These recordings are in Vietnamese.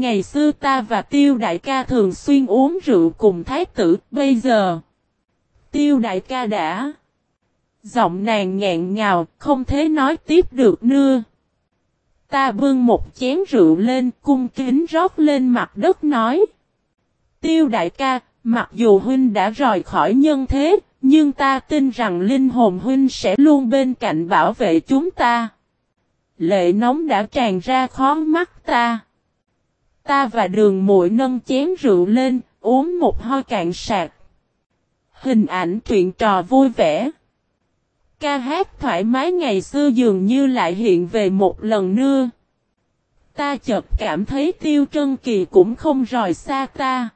Ngày xưa ta và tiêu đại ca thường xuyên uống rượu cùng thái tử, bây giờ. Tiêu đại ca đã. Giọng nàng ngẹn ngào, không thể nói tiếp được nữa. Ta bưng một chén rượu lên, cung kính rót lên mặt đất nói. Tiêu đại ca, mặc dù huynh đã rời khỏi nhân thế, nhưng ta tin rằng linh hồn huynh sẽ luôn bên cạnh bảo vệ chúng ta. Lệ nóng đã tràn ra khó mắt ta. Ta và đường muội nâng chén rượu lên, uống một hơi cạn sạc. Hình ảnh truyện trò vui vẻ. Ca hát thoải mái ngày xưa dường như lại hiện về một lần nữa. Ta chợt cảm thấy Tiêu Trân Kỳ cũng không rời xa ta.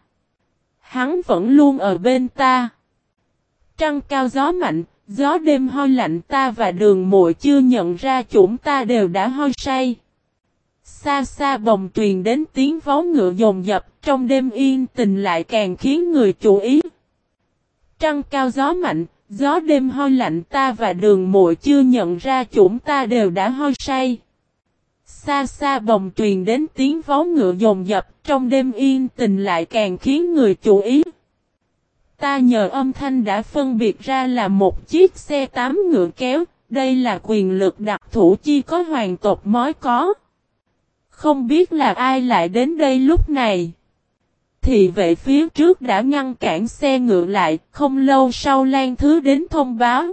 Hắn vẫn luôn ở bên ta. Trăng cao gió mạnh, gió đêm hoi lạnh ta và đường muội chưa nhận ra chúng ta đều đã hoi say. Xa xa bồng truyền đến tiếng vó ngựa dồn dập trong đêm yên tình lại càng khiến người chú ý. Trăng cao gió mạnh, gió đêm hôi lạnh ta và đường muội chưa nhận ra chúng ta đều đã hôi say. Xa xa bồng truyền đến tiếng vó ngựa dồn dập trong đêm yên tình lại càng khiến người chú ý. Ta nhờ âm thanh đã phân biệt ra là một chiếc xe tám ngựa kéo, đây là quyền lực đặc thủ chi có hoàng tộc mới có. Không biết là ai lại đến đây lúc này. Thì vệ phía trước đã ngăn cản xe ngựa lại, không lâu sau Lan Thứ đến thông báo.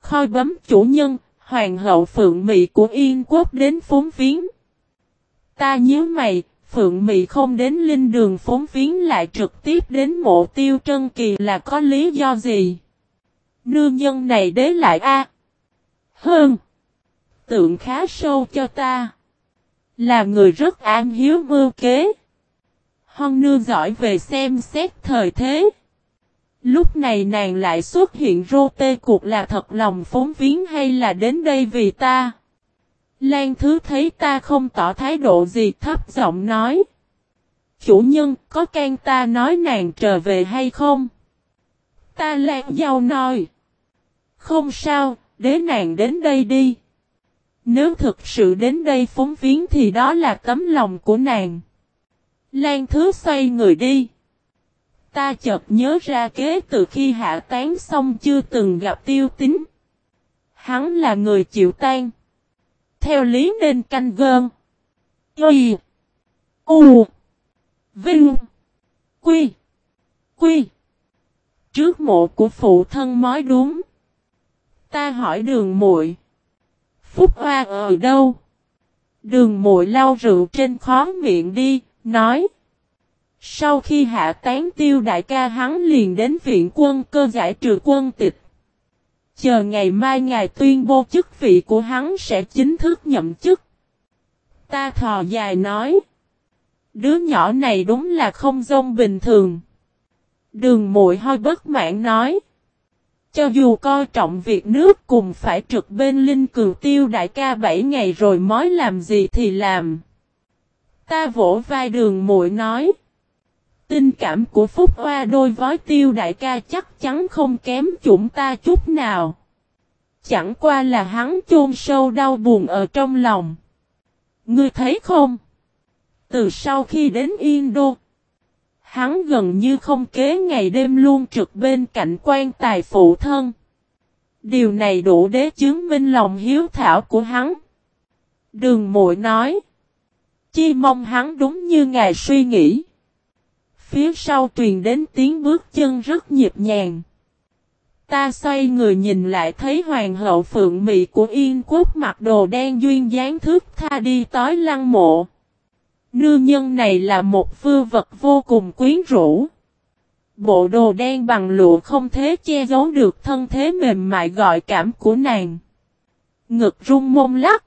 Khôi bấm chủ nhân, hoàng hậu Phượng Mị của Yên Quốc đến phốn viếng. Ta nhớ mày, Phượng Mị không đến linh đường phốn viếng lại trực tiếp đến mộ tiêu trân kỳ là có lý do gì? Nương nhân này đế lại a Hơn. Tượng khá sâu cho ta. Là người rất an hiếu mưu kế. Hon nương giỏi về xem xét thời thế. Lúc này nàng lại xuất hiện rô tê cuộc là thật lòng phóng viếng hay là đến đây vì ta. Lan thứ thấy ta không tỏ thái độ gì thấp giọng nói. Chủ nhân có can ta nói nàng trở về hay không? Ta lan dao nói. Không sao, để nàng đến đây đi. Nếu thực sự đến đây phóng viếng thì đó là tấm lòng của nàng. Lan thứ xoay người đi. Ta chợt nhớ ra kế từ khi hạ tán xong chưa từng gặp tiêu tính. Hắn là người chịu tan. Theo lý nên canh gơn. Y. U. Vinh. Quy. Quy. Trước mộ của phụ thân mới đúng. Ta hỏi đường muội Phúc Hoa ở đâu? Đường mội lau rượu trên khó miệng đi, nói. Sau khi hạ tán tiêu đại ca hắn liền đến viện quân cơ giải trừ quân tịch. Chờ ngày mai ngài tuyên bố chức vị của hắn sẽ chính thức nhậm chức. Ta thò dài nói. Đứa nhỏ này đúng là không dông bình thường. Đường mội hơi bất mãn nói. Cho dù coi trọng việc nước cùng phải trực bên linh cường tiêu đại ca 7 ngày rồi mới làm gì thì làm. Ta vỗ vai đường muội nói. Tình cảm của Phúc Hoa đôi với tiêu đại ca chắc chắn không kém chúng ta chút nào. Chẳng qua là hắn chôn sâu đau buồn ở trong lòng. Ngươi thấy không? Từ sau khi đến Indo, hắn gần như không kế ngày đêm luôn trực bên cạnh quan tài phụ thân. Điều này đủ để chứng minh lòng hiếu thảo của hắn. Đường muội nói. Chi mong hắn đúng như ngài suy nghĩ. Phía sau truyền đến tiếng bước chân rất nhịp nhàng. Ta xoay người nhìn lại thấy hoàng hậu phượng mị của Yên quốc mặc đồ đen duyên dáng thước tha đi tối lăng mộ. Nương nhân này là một vư vật vô cùng quyến rũ. Bộ đồ đen bằng lụa không thể che giấu được thân thế mềm mại gọi cảm của nàng. Ngực rung mông lắc.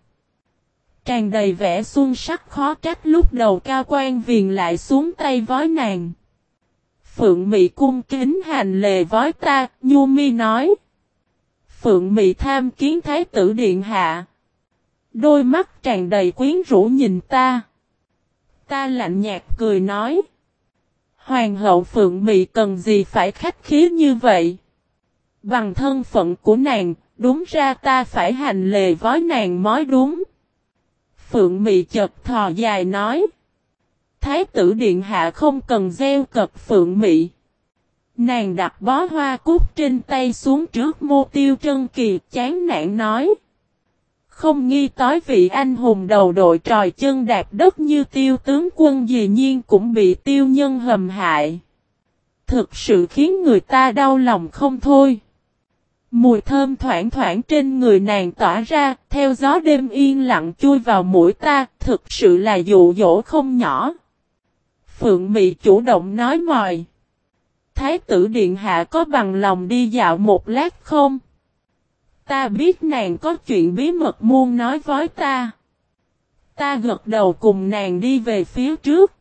Tràn đầy vẻ xuân sắc khó trách lúc đầu cao quan viền lại xuống tay vói nàng. Phượng Mị cung kính hành lề vói ta, Nhu Mi nói. Phượng Mị tham kiến Thái tử Điện Hạ. Đôi mắt tràn đầy quyến rũ nhìn ta. Ta lạnh nhạt cười nói. Hoàng hậu Phượng Mị cần gì phải khách khí như vậy? Bằng thân phận của nàng, đúng ra ta phải hành lề với nàng mới đúng. Phượng Mị chợt thò dài nói. Thái tử Điện Hạ không cần gieo cật phượng mị. Nàng đặt bó hoa cúc trên tay xuống trước mô tiêu trân kỳ chán nản nói. Không nghi tối vị anh hùng đầu đội tròi chân đạp đất như tiêu tướng quân dĩ nhiên cũng bị tiêu nhân hầm hại. Thực sự khiến người ta đau lòng không thôi. Mùi thơm thoảng thoảng trên người nàng tỏa ra, theo gió đêm yên lặng chui vào mũi ta, thực sự là dụ dỗ không nhỏ. Phượng Mị chủ động nói mời. Thái tử Điện Hạ có bằng lòng đi dạo một lát không? Ta biết nàng có chuyện bí mật muôn nói với ta. Ta gật đầu cùng nàng đi về phía trước.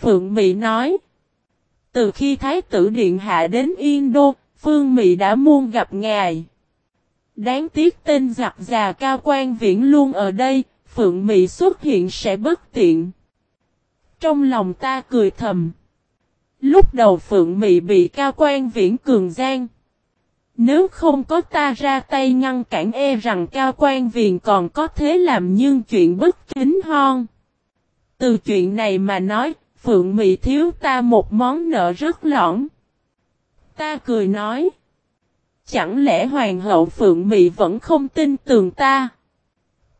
Phượng Mị nói. Từ khi Thái tử Điện Hạ đến Yên Đô, Phương Mị đã muôn gặp ngài. Đáng tiếc tên giặc già cao quan viễn luôn ở đây, Phượng Mị xuất hiện sẽ bất tiện. Trong lòng ta cười thầm. Lúc đầu Phượng Mị bị cao quan viễn cường gian. Nếu không có ta ra tay ngăn cản e rằng cao quan viền còn có thế làm nhưng chuyện bất kính hon. Từ chuyện này mà nói, Phượng Mị thiếu ta một món nợ rất lõng. Ta cười nói. Chẳng lẽ Hoàng hậu Phượng Mị vẫn không tin tưởng ta?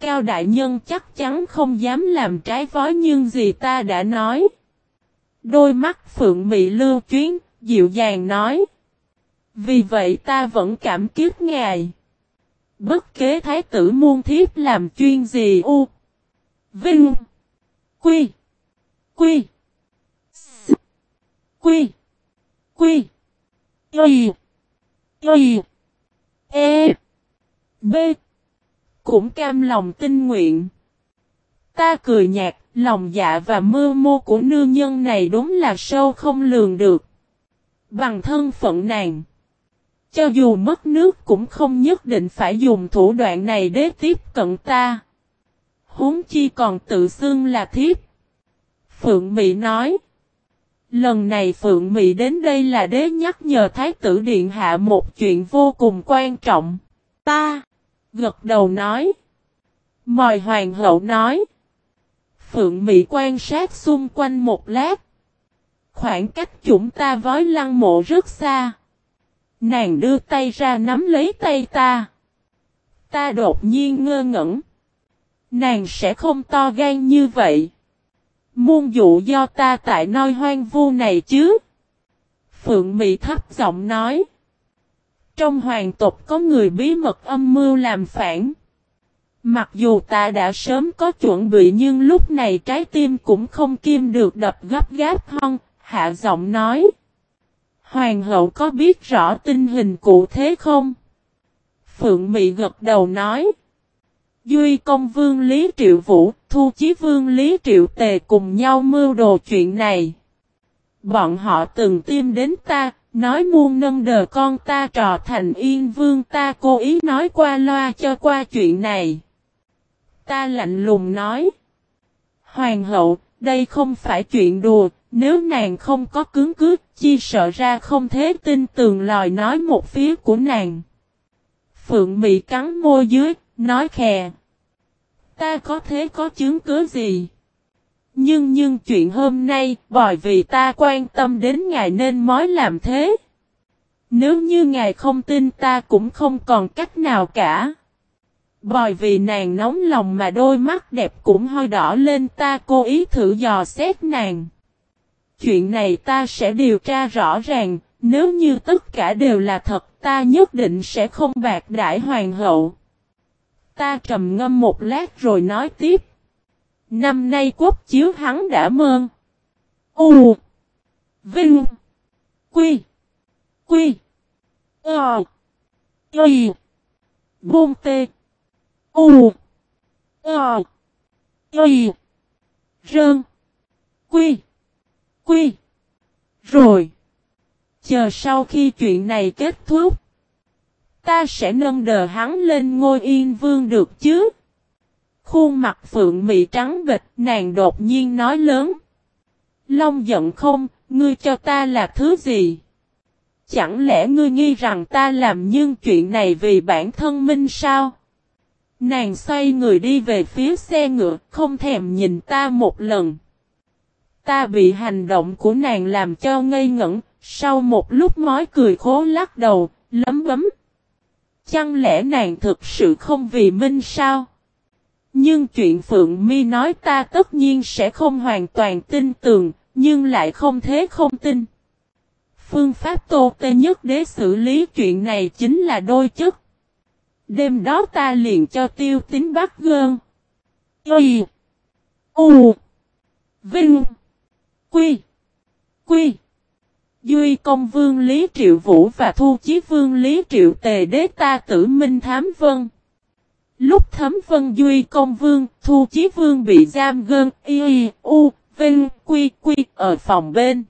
Cao đại nhân chắc chắn không dám làm trái vói nhưng gì ta đã nói. Đôi mắt Phượng Mị lưu chuyến, dịu dàng nói. Vì vậy ta vẫn cảm kiếp ngài. Bất kế thái tử muôn thiếp làm chuyên gì u. Vinh. Quy. Quy. S. Quy. Quy. Y. Y. E. B. Cũng cam lòng tinh nguyện. Ta cười nhạt, lòng dạ và mơ mô của nương nhân này đúng là sâu không lường được. Bằng thân phận nàng. Cho dù mất nước cũng không nhất định phải dùng thủ đoạn này để tiếp cận ta. Huống chi còn tự xưng là thiếp. Phượng Mị nói. Lần này Phượng Mị đến đây là để nhắc nhở Thái tử Điện Hạ một chuyện vô cùng quan trọng. Ta. Gật đầu nói. Mời Hoàng hậu nói. Phượng Mị quan sát xung quanh một lát. Khoảng cách chúng ta với lăng mộ rất xa. Nàng đưa tay ra nắm lấy tay ta. Ta đột nhiên ngơ ngẩn. Nàng sẽ không to gan như vậy. Muôn dụ do ta tại nơi hoang vu này chứ. Phượng Mỹ thấp giọng nói. Trong hoàng tộc có người bí mật âm mưu làm phản. Mặc dù ta đã sớm có chuẩn bị nhưng lúc này trái tim cũng không kim được đập gấp gáp hon, hạ giọng nói. Hoàng hậu có biết rõ tình hình cụ thế không? Phượng Mị gật đầu nói. Duy công vương Lý Triệu Vũ, thu chí vương Lý Triệu Tề cùng nhau mưu đồ chuyện này. Bọn họ từng tiêm đến ta, nói muôn nâng đờ con ta trò thành yên vương ta cố ý nói qua loa cho qua chuyện này. Ta lạnh lùng nói. Hoàng hậu, đây không phải chuyện đùa, nếu nàng không có cứng cước, chi sợ ra không thế tin tường lòi nói một phía của nàng. Phượng Mị cắn môi dưới, nói khè. Ta có thế có chứng cứ gì? Nhưng nhưng chuyện hôm nay, bởi vì ta quan tâm đến ngài nên mới làm thế. Nếu như ngài không tin ta cũng không còn cách nào cả. Bởi vì nàng nóng lòng mà đôi mắt đẹp cũng hơi đỏ lên ta cố ý thử dò xét nàng. Chuyện này ta sẽ điều tra rõ ràng, nếu như tất cả đều là thật ta nhất định sẽ không bạc đại hoàng hậu. Ta trầm ngâm một lát rồi nói tiếp. Năm nay quốc chiếu hắn đã mơn. U. Vinh. Quy. Quy. Ờ. Y. Bôn tê. U. Ờ. Y. Rơn. Quy. Quy. Rồi. Chờ sau khi chuyện này kết thúc. Ta sẽ nâng đờ hắn lên ngôi yên vương được chứ. Khuôn mặt phượng mị trắng bịch nàng đột nhiên nói lớn. Long giận không, ngươi cho ta là thứ gì? Chẳng lẽ ngươi nghi rằng ta làm nhưng chuyện này vì bản thân minh sao? Nàng xoay người đi về phía xe ngựa, không thèm nhìn ta một lần. Ta bị hành động của nàng làm cho ngây ngẩn, sau một lúc mói cười khố lắc đầu, lấm bấm. Chẳng lẽ nàng thực sự không vì minh sao? Nhưng chuyện Phượng Mi nói ta tất nhiên sẽ không hoàn toàn tin tưởng, nhưng lại không thế không tin. Phương pháp tô tê nhất để xử lý chuyện này chính là đôi chức. Đêm đó ta liền cho tiêu tính bắt gơn. Y. U. Vinh. Quy. Quy. Duy công vương Lý Triệu Vũ và thu chí vương Lý Triệu Tề đế ta tử minh thám vân. Lúc thấm vân Duy công vương, thu chí vương bị giam gơn, y, u, vinh, quy, quy, ở phòng bên.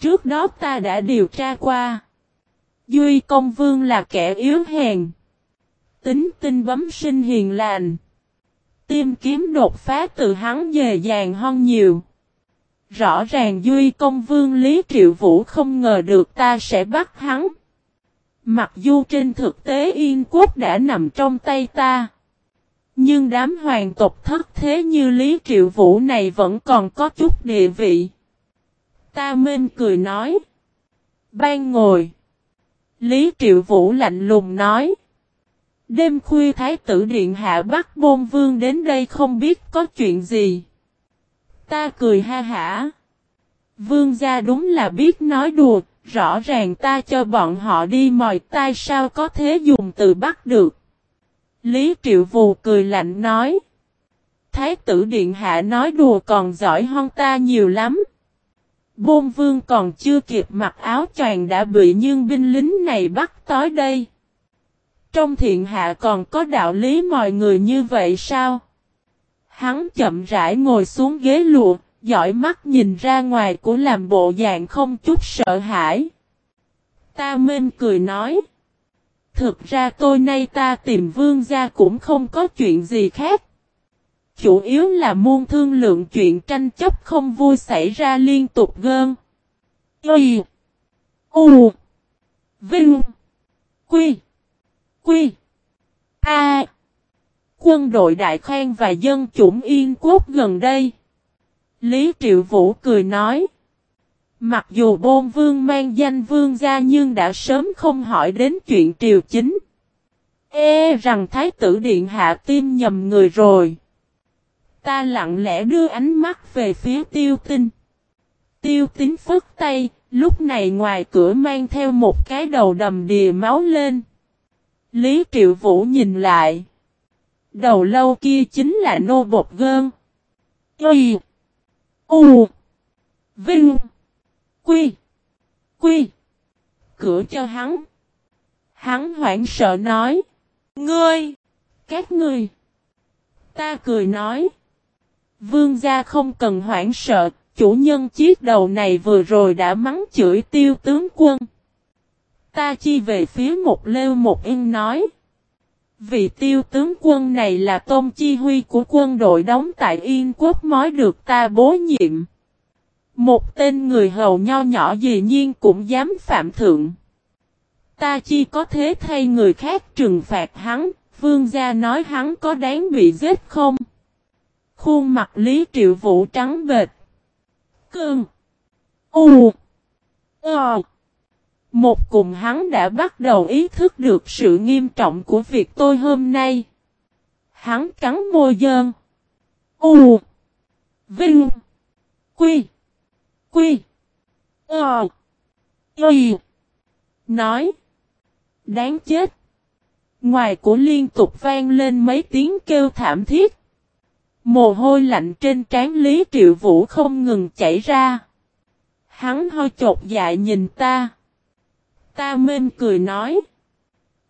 Trước đó ta đã điều tra qua. Duy công vương là kẻ yếu hèn. Tính tinh bấm sinh hiền lành. Tiêm kiếm đột phá từ hắn dề dàng hơn nhiều. Rõ ràng Duy công vương Lý Triệu Vũ không ngờ được ta sẽ bắt hắn. Mặc dù trên thực tế Yên Quốc đã nằm trong tay ta. Nhưng đám hoàng tộc thất thế như Lý Triệu Vũ này vẫn còn có chút địa vị. Ta mên cười nói. Ban ngồi. Lý Triệu Vũ lạnh lùng nói. Đêm khuya Thái tử Điện Hạ bắt bôn vương đến đây không biết có chuyện gì. Ta cười ha hả. Vương gia đúng là biết nói đùa, rõ ràng ta cho bọn họ đi mòi tai sao có thế dùng từ bắt được. Lý Triệu Vù cười lạnh nói. Thái tử Điện Hạ nói đùa còn giỏi hơn ta nhiều lắm. Bôn vương còn chưa kịp mặc áo choàng đã bị nhưng binh lính này bắt tới đây. Trong thiện hạ còn có đạo lý mọi người như vậy sao? Hắn chậm rãi ngồi xuống ghế lụa, dõi mắt nhìn ra ngoài của làm bộ dạng không chút sợ hãi. Ta mên cười nói. Thực ra tôi nay ta tìm vương gia cũng không có chuyện gì khác. Chủ yếu là muôn thương lượng chuyện tranh chấp không vui xảy ra liên tục gơn. Y. U. Vinh. Quy. Quy. A. Quân đội Đại Khang và dân chủng Yên Quốc gần đây. Lý Triệu Vũ cười nói. Mặc dù bôn vương mang danh vương gia nhưng đã sớm không hỏi đến chuyện triều chính. Ê rằng Thái tử Điện Hạ tim nhầm người rồi. Ta lặng lẽ đưa ánh mắt về phía tiêu tinh. Tiêu tính phức tay, lúc này ngoài cửa mang theo một cái đầu đầm đìa máu lên. Lý Triệu Vũ nhìn lại. Đầu lâu kia chính là nô bột gơn. Y. U. Vinh. Quy. Quy. Cửa cho hắn. Hắn hoảng sợ nói. Ngươi. Các ngươi. Ta cười nói. Vương gia không cần hoảng sợ. Chủ nhân chiếc đầu này vừa rồi đã mắng chửi tiêu tướng quân. Ta chi về phía một lêu một yên nói. Vì tiêu tướng quân này là tôn chi huy của quân đội đóng tại Yên Quốc mới được ta bố nhiệm. Một tên người hầu nho nhỏ dĩ nhiên cũng dám phạm thượng. Ta chi có thế thay người khác trừng phạt hắn, vương gia nói hắn có đáng bị giết không? Khuôn mặt Lý Triệu Vũ trắng bệt. Cương. U. Ờ. Một cùng hắn đã bắt đầu ý thức được sự nghiêm trọng của việc tôi hôm nay. Hắn cắn môi dơn. U. Vinh. Quy. Quy. Ờ. Y. Nói. Đáng chết. Ngoài của liên tục vang lên mấy tiếng kêu thảm thiết. Mồ hôi lạnh trên trán Lý Triệu Vũ không ngừng chảy ra. Hắn hơi chột dại nhìn ta. Ta mên cười nói.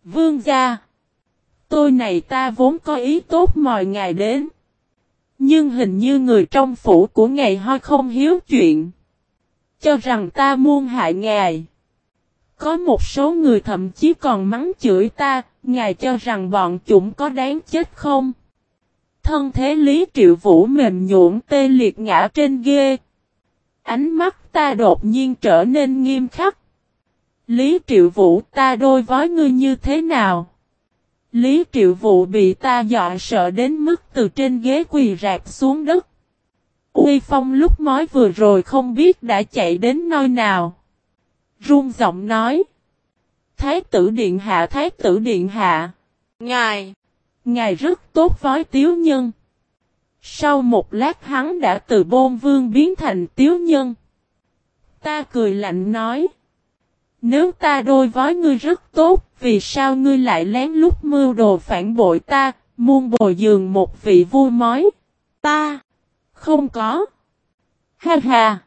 Vương gia. Tôi này ta vốn có ý tốt mọi ngày đến. Nhưng hình như người trong phủ của ngài hơi không hiếu chuyện. Cho rằng ta muôn hại ngài. Có một số người thậm chí còn mắng chửi ta, ngài cho rằng bọn chúng có đáng chết không? Thân thế Lý Triệu Vũ mềm nhũn tê liệt ngã trên ghê. Ánh mắt ta đột nhiên trở nên nghiêm khắc. Lý Triệu Vũ ta đôi với ngươi như thế nào? Lý Triệu Vũ bị ta dọa sợ đến mức từ trên ghế quỳ rạp xuống đất. Uy Phong lúc nói vừa rồi không biết đã chạy đến nơi nào. Run giọng nói. Thái tử điện hạ thái tử điện hạ. Ngài. Ngài rất tốt với tiếu nhân. Sau một lát hắn đã từ bôn vương biến thành tiếu nhân. Ta cười lạnh nói. Nếu ta đôi với ngươi rất tốt, vì sao ngươi lại lén lút mưu đồ phản bội ta, muôn bồi dường một vị vui mói? Ta, không có. Ha ha.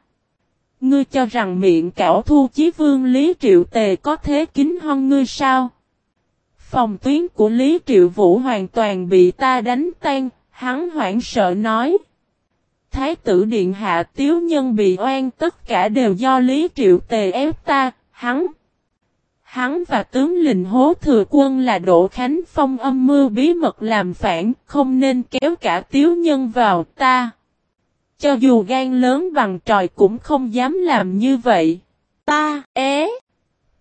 Ngươi cho rằng miệng cảo thu chí vương Lý Triệu Tề có thế kính hơn ngươi sao? Phòng tuyến của Lý Triệu Vũ hoàn toàn bị ta đánh tan, hắn hoảng sợ nói. Thái tử Điện Hạ Tiếu Nhân bị oan tất cả đều do Lý Triệu Tề ép ta, hắn. Hắn và tướng lình hố thừa quân là Đỗ Khánh Phong âm mưu bí mật làm phản, không nên kéo cả Tiếu Nhân vào ta. Cho dù gan lớn bằng tròi cũng không dám làm như vậy. Ta, é.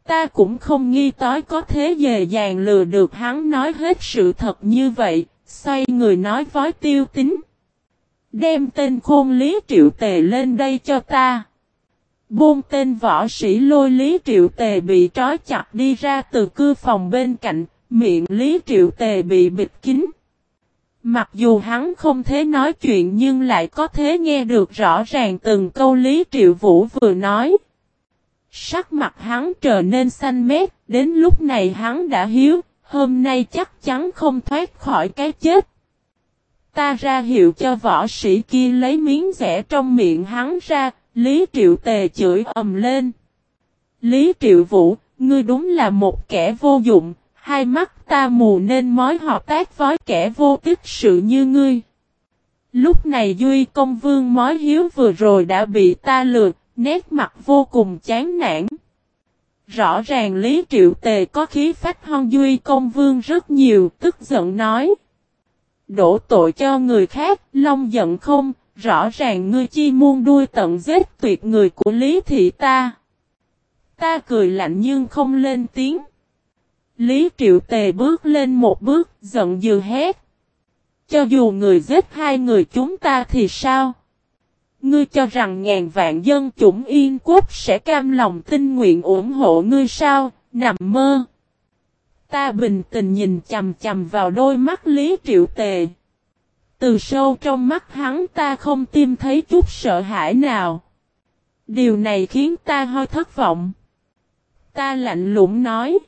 Ta cũng không nghi tối có thế dề dàng lừa được hắn nói hết sự thật như vậy, xoay người nói với tiêu tính. Đem tên khôn lý triệu tề lên đây cho ta. Bôn tên võ sĩ lôi lý triệu tề bị trói chặt đi ra từ cư phòng bên cạnh, miệng lý triệu tề bị bịt kín. Mặc dù hắn không thể nói chuyện nhưng lại có thể nghe được rõ ràng từng câu Lý Triệu Vũ vừa nói. Sắc mặt hắn trở nên xanh mét, đến lúc này hắn đã hiếu, hôm nay chắc chắn không thoát khỏi cái chết. Ta ra hiệu cho võ sĩ kia lấy miếng rẻ trong miệng hắn ra, Lý Triệu Tề chửi ầm lên. Lý Triệu Vũ, ngươi đúng là một kẻ vô dụng, Hai mắt ta mù nên mới hợp tác với kẻ vô tích sự như ngươi. Lúc này Duy Công Vương mối hiếu vừa rồi đã bị ta lừa, nét mặt vô cùng chán nản. Rõ ràng Lý Triệu Tề có khí phách hơn Duy Công Vương rất nhiều, tức giận nói. Đổ tội cho người khác, long giận không, rõ ràng ngươi chi muôn đuôi tận giết tuyệt người của Lý Thị ta. Ta cười lạnh nhưng không lên tiếng. Lý Triệu Tề bước lên một bước, giận dữ hét. Cho dù người giết hai người chúng ta thì sao? Ngươi cho rằng ngàn vạn dân chủng yên quốc sẽ cam lòng tinh nguyện ủng hộ ngươi sao? Nằm mơ. Ta bình tình nhìn chầm chầm vào đôi mắt Lý Triệu Tề. Từ sâu trong mắt hắn ta không tìm thấy chút sợ hãi nào. Điều này khiến ta hơi thất vọng. Ta lạnh lùng nói.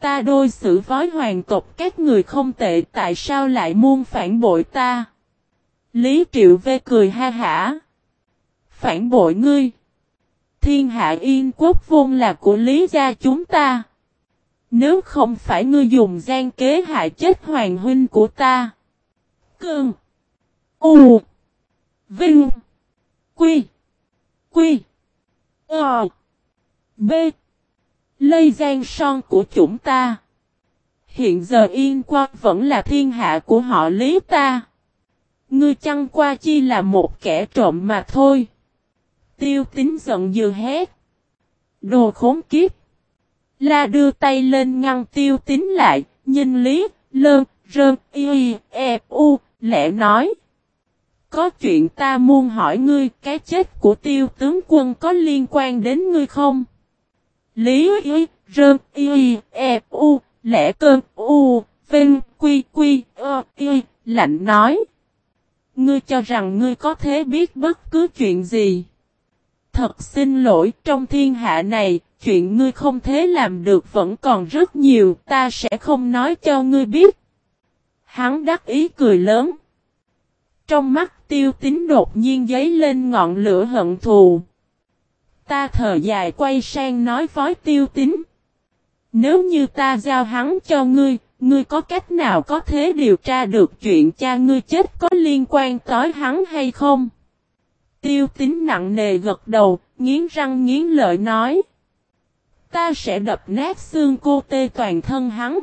Ta đôi xử với hoàng tộc các người không tệ, tại sao lại muôn phản bội ta? Lý Triệu Vê cười ha hả. Phản bội ngươi. Thiên hạ yên quốc vôn là của Lý gia chúng ta. Nếu không phải ngươi dùng gian kế hại chết hoàng huynh của ta. Cương. U. Vinh. Quy. Quy. Ờ. B. Lây gian son của chúng ta. Hiện giờ yên qua vẫn là thiên hạ của họ lý ta. Ngươi chăng qua chi là một kẻ trộm mà thôi. Tiêu tính giận dừa hét. Đồ khốn kiếp. La đưa tay lên ngăn tiêu tính lại, nhìn lý, lơn, Rơm y, e, u, lẽ nói. Có chuyện ta muốn hỏi ngươi, cái chết của tiêu tướng quân có liên quan đến ngươi không? Lý y, rơm y, e, u, lẽ cơn, u, vinh, quy, quy, ơ, y, lạnh nói. Ngươi cho rằng ngươi có thể biết bất cứ chuyện gì. Thật xin lỗi, trong thiên hạ này, chuyện ngươi không thể làm được vẫn còn rất nhiều, ta sẽ không nói cho ngươi biết. Hắn đắc ý cười lớn. Trong mắt tiêu tính đột nhiên giấy lên ngọn lửa hận thù. Ta thở dài quay sang nói với tiêu tính. Nếu như ta giao hắn cho ngươi, ngươi có cách nào có thể điều tra được chuyện cha ngươi chết có liên quan tới hắn hay không? Tiêu tính nặng nề gật đầu, nghiến răng nghiến lợi nói. Ta sẽ đập nát xương cô tê toàn thân hắn.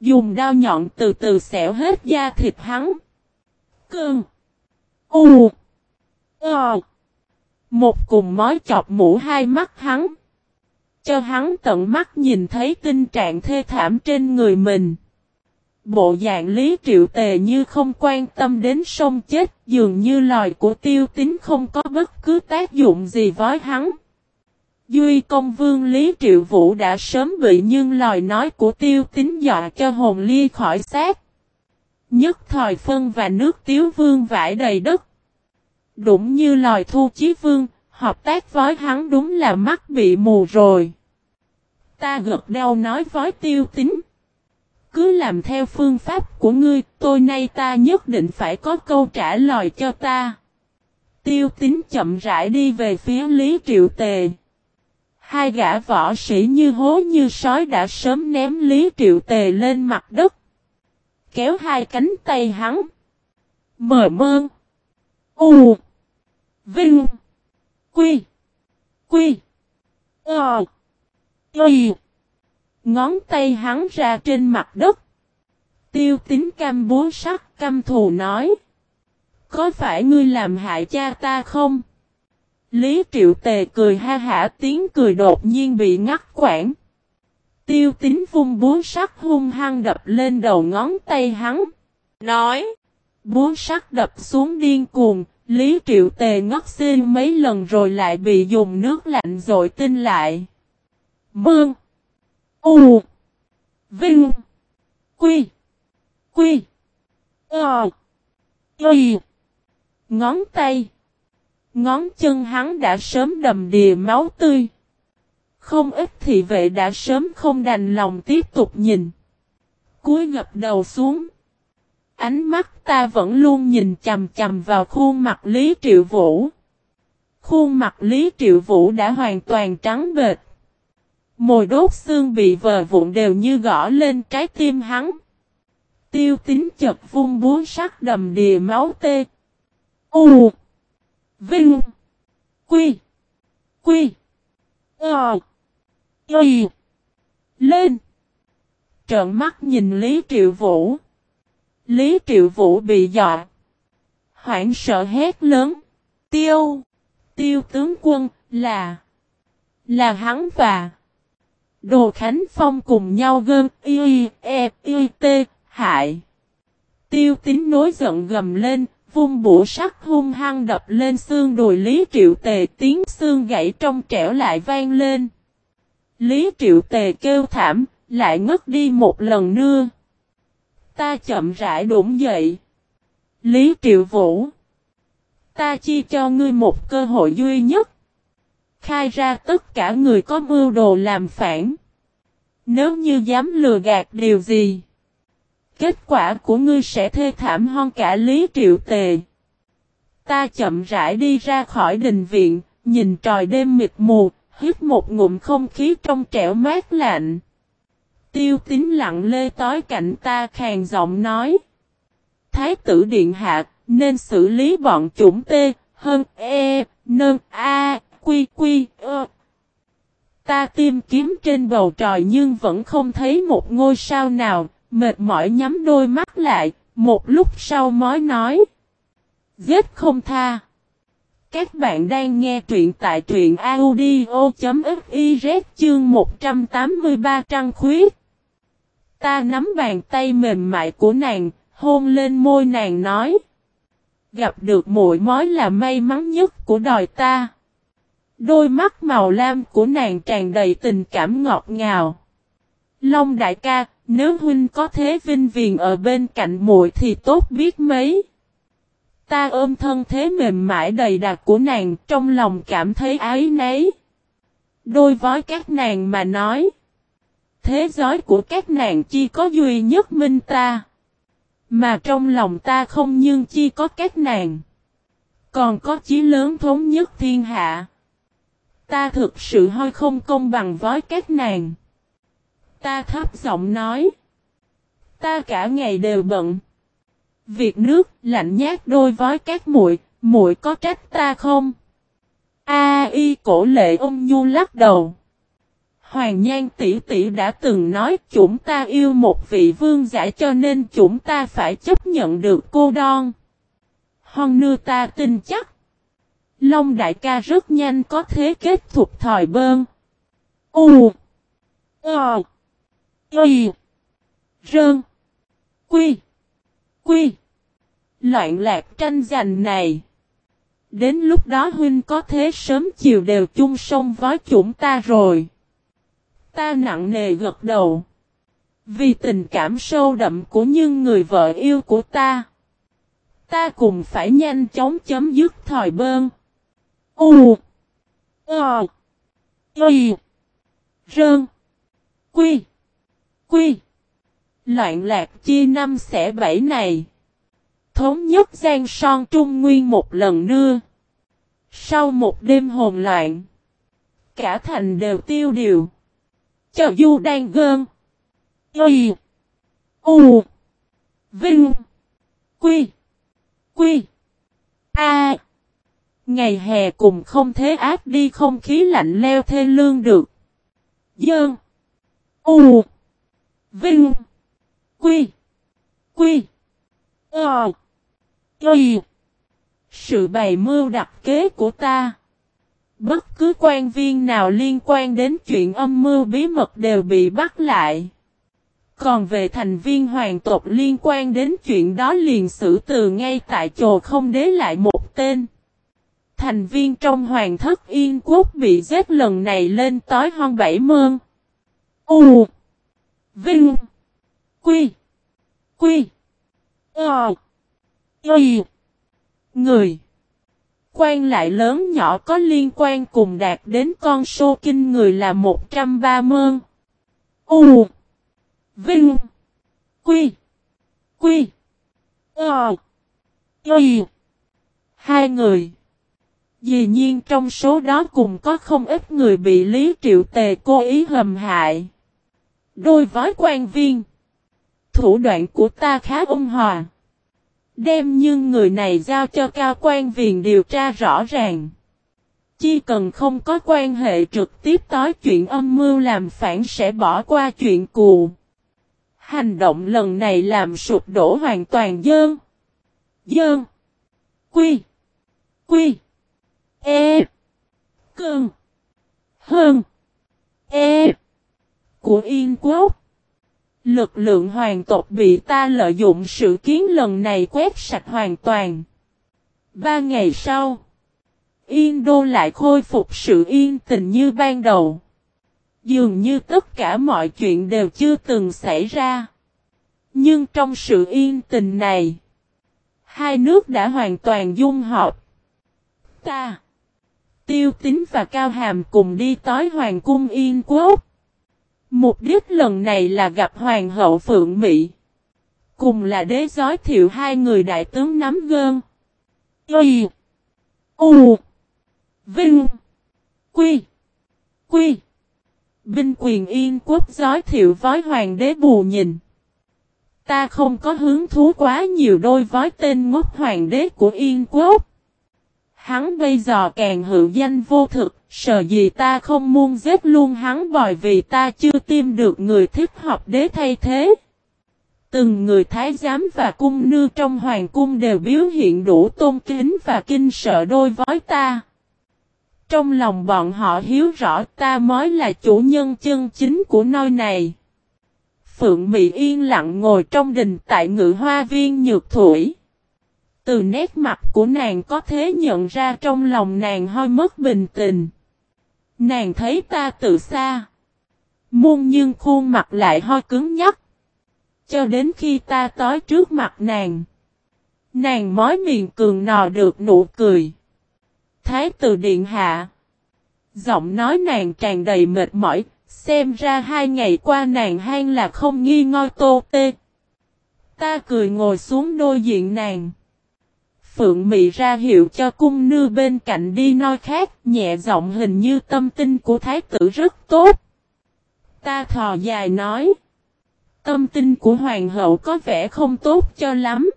Dùng đao nhọn từ từ xẻo hết da thịt hắn. Cơn. U. Ờ. Một cùng mói chọc mũ hai mắt hắn. Cho hắn tận mắt nhìn thấy tình trạng thê thảm trên người mình. Bộ dạng Lý Triệu Tề như không quan tâm đến sông chết, dường như lòi của tiêu tính không có bất cứ tác dụng gì với hắn. Duy công vương Lý Triệu Vũ đã sớm bị nhưng lời nói của tiêu tính dọa cho hồn ly khỏi xác. Nhất thời phân và nước tiếu vương vải đầy đất. Đúng như lời thu chí vương, hợp tác với hắn đúng là mắt bị mù rồi. Ta gật đầu nói với tiêu tính. Cứ làm theo phương pháp của ngươi, tôi nay ta nhất định phải có câu trả lời cho ta. Tiêu tính chậm rãi đi về phía Lý Triệu Tề. Hai gã võ sĩ như hố như sói đã sớm ném Lý Triệu Tề lên mặt đất. Kéo hai cánh tay hắn. Mờ mơn. U. Vinh. Quy. Quy. Ờ. Y. Ngón tay hắn ra trên mặt đất. Tiêu tính cam búa sắc cam thù nói. Có phải ngươi làm hại cha ta không? Lý triệu tề cười ha hả, tiếng cười đột nhiên bị ngắt quãng. Tiêu tính vung búa sắt hung hăng đập lên đầu ngón tay hắn. Nói. Búa sắt đập xuống điên cuồng. Lý triệu tề ngất xin mấy lần rồi lại bị dùng nước lạnh dội tinh lại. Mương. U. Vinh. Quy. Quy. Ờ. Y. Ngón tay. Ngón chân hắn đã sớm đầm đìa máu tươi. Không ít thị vệ đã sớm không đành lòng tiếp tục nhìn. Cúi gập đầu xuống. Ánh mắt ta vẫn luôn nhìn chầm chầm vào khuôn mặt Lý Triệu Vũ. Khuôn mặt Lý Triệu Vũ đã hoàn toàn trắng bệt. Mồi đốt xương bị vờ vụn đều như gõ lên trái tim hắn. Tiêu tính chật vung búa sắt đầm đìa máu tê. U. Vinh. Quy. Quy. Ờ. Y. Lên. Trợn mắt nhìn Lý Triệu Vũ. Lý Triệu Vũ bị dọa. Hoảng sợ hét lớn. Tiêu. Tiêu tướng quân là. Là hắn và. Đồ Khánh Phong cùng nhau gơm y e y t hại. Tiêu tính nối giận gầm lên, vung bụa sắt hung hăng đập lên xương đùi Lý Triệu Tề tiếng xương gãy trong trẻo lại vang lên. Lý Triệu Tề kêu thảm, lại ngất đi một lần nữa. Ta chậm rãi đụng dậy. Lý Triệu Vũ. Ta chi cho ngươi một cơ hội duy nhất. Khai ra tất cả người có mưu đồ làm phản. Nếu như dám lừa gạt điều gì. Kết quả của ngươi sẽ thê thảm hơn cả Lý Triệu Tề. Ta chậm rãi đi ra khỏi đình viện, nhìn tròi đêm mịt mù, hít một ngụm không khí trong trẻo mát lạnh. Tiêu tín lặng lê tối cạnh ta khàn giọng nói. Thái tử điện hạ, nên xử lý bọn chủng tê, hơn e, nơn a, quy quy, ơ. Ta tìm kiếm trên bầu trời nhưng vẫn không thấy một ngôi sao nào, Mệt mỏi nhắm đôi mắt lại, một lúc sau mới nói. Giết không tha. Các bạn đang nghe truyện tại truyện audio.fiz chương 183 trăng khuyết. Ta nắm bàn tay mềm mại của nàng, hôn lên môi nàng nói. Gặp được muội mối là may mắn nhất của đời ta. Đôi mắt màu lam của nàng tràn đầy tình cảm ngọt ngào. Long đại ca, nếu huynh có thế vinh viền ở bên cạnh muội thì tốt biết mấy. Ta ôm thân thế mềm mại đầy đà của nàng, trong lòng cảm thấy ái nấy. Đôi với các nàng mà nói. Thế giới của các nàng chi có duy nhất minh ta. Mà trong lòng ta không nhưng chi có các nàng. Còn có chí lớn thống nhất thiên hạ. Ta thực sự hơi không công bằng với các nàng. Ta thấp giọng nói. Ta cả ngày đều bận. Việc nước lạnh nhát đôi với các muội, muội có trách ta không? A y cổ lệ ôm nhu lắc đầu. Hoàng Nhan tỷ tỷ đã từng nói chúng ta yêu một vị vương giả cho nên chúng ta phải chấp nhận được cô đon. Hon nưa ta tin chắc. Long đại ca rất nhanh có thế kết thúc thời bơn. U. Ờ. Y. Rơn. Quy. Quy. Loạn lạc tranh giành này. Đến lúc đó huynh có thế sớm chiều đều chung sông với chúng ta rồi. Ta nặng nề gật đầu. Vì tình cảm sâu đậm của những người vợ yêu của ta. Ta cùng phải nhanh chóng chấm dứt thòi bơn. U. Ờ. Y. Rơn. Quy. Quy. Loạn lạc chia năm xẻ bảy này. Thống nhất Giang Son Trung Nguyên một lần nữa. Sau một đêm hồn loạn. Cả thành đều tiêu điều. Cho du đang gơn. Y. U. Vinh. Quy. Quy. A. Ngày hè cùng không thế áp đi không khí lạnh leo thê lương được. Dơn. U. Vinh. Quy. Quy. Ờ. Y. Sự bày mưu đặt kế của ta. Bất cứ quan viên nào liên quan đến chuyện âm mưu bí mật đều bị bắt lại. Còn về thành viên hoàng tộc liên quan đến chuyện đó liền xử từ ngay tại chỗ không đế lại một tên. Thành viên trong hoàng thất yên quốc bị giết lần này lên tối hoang bảy mơn. U. Vinh. Quy. Quy. Ờ. Y. Người. Quan lại lớn nhỏ có liên quan cùng đạt đến con số kinh người là 130. U. Vinh. Quy. Quy. Ờ. Y. Hai người. Dĩ nhiên trong số đó cùng có không ít người bị Lý Triệu Tề cố ý hầm hại. Đôi vói quan viên. Thủ đoạn của ta khá ôn hòa. Đem nhưng người này giao cho cao quan viên điều tra rõ ràng. Chỉ cần không có quan hệ trực tiếp tới chuyện âm mưu làm phản sẽ bỏ qua chuyện cù. Hành động lần này làm sụp đổ hoàn toàn dơn. Dơn. Quy. Quy. E. Cơn. Hơn. E. Của Yên Quốc. Lực lượng hoàng tộc bị ta lợi dụng sự kiến lần này quét sạch hoàn toàn. Ba ngày sau, Yên Đô lại khôi phục sự yên tình như ban đầu. Dường như tất cả mọi chuyện đều chưa từng xảy ra. Nhưng trong sự yên tình này, hai nước đã hoàn toàn dung hợp. Ta, Tiêu Tính và Cao Hàm cùng đi tới Hoàng cung Yên Quốc. Mục đích lần này là gặp Hoàng hậu Phượng Mỹ. Cùng là đế giới thiệu hai người đại tướng nắm gơn. Y. U. Vinh. Quy. Quy. Binh quyền yên quốc giới thiệu với hoàng đế bù nhìn. Ta không có hứng thú quá nhiều đôi với tên ngốc hoàng đế của yên quốc. Hắn bây giờ càng hữu danh vô thực, sợ gì ta không muốn giết luôn hắn bởi vì ta chưa tìm được người thích hợp đế thay thế. Từng người thái giám và cung nư trong hoàng cung đều biểu hiện đủ tôn kính và kinh sợ đôi với ta. Trong lòng bọn họ hiếu rõ ta mới là chủ nhân chân chính của nơi này. Phượng Mỹ yên lặng ngồi trong đình tại ngự hoa viên nhược thủy. Từ nét mặt của nàng có thể nhận ra trong lòng nàng hơi mất bình tình. Nàng thấy ta từ xa. Muôn nhưng khuôn mặt lại hơi cứng nhắc. Cho đến khi ta tới trước mặt nàng. Nàng mới miền cường nò được nụ cười. Thái tử điện hạ. Giọng nói nàng tràn đầy mệt mỏi. Xem ra hai ngày qua nàng hang là không nghi ngoi tô tê. Ta cười ngồi xuống đôi diện nàng. Phượng Mị ra hiệu cho cung nư bên cạnh đi nói khác, nhẹ giọng hình như tâm tinh của thái tử rất tốt. Ta thò dài nói. Tâm tinh của hoàng hậu có vẻ không tốt cho lắm.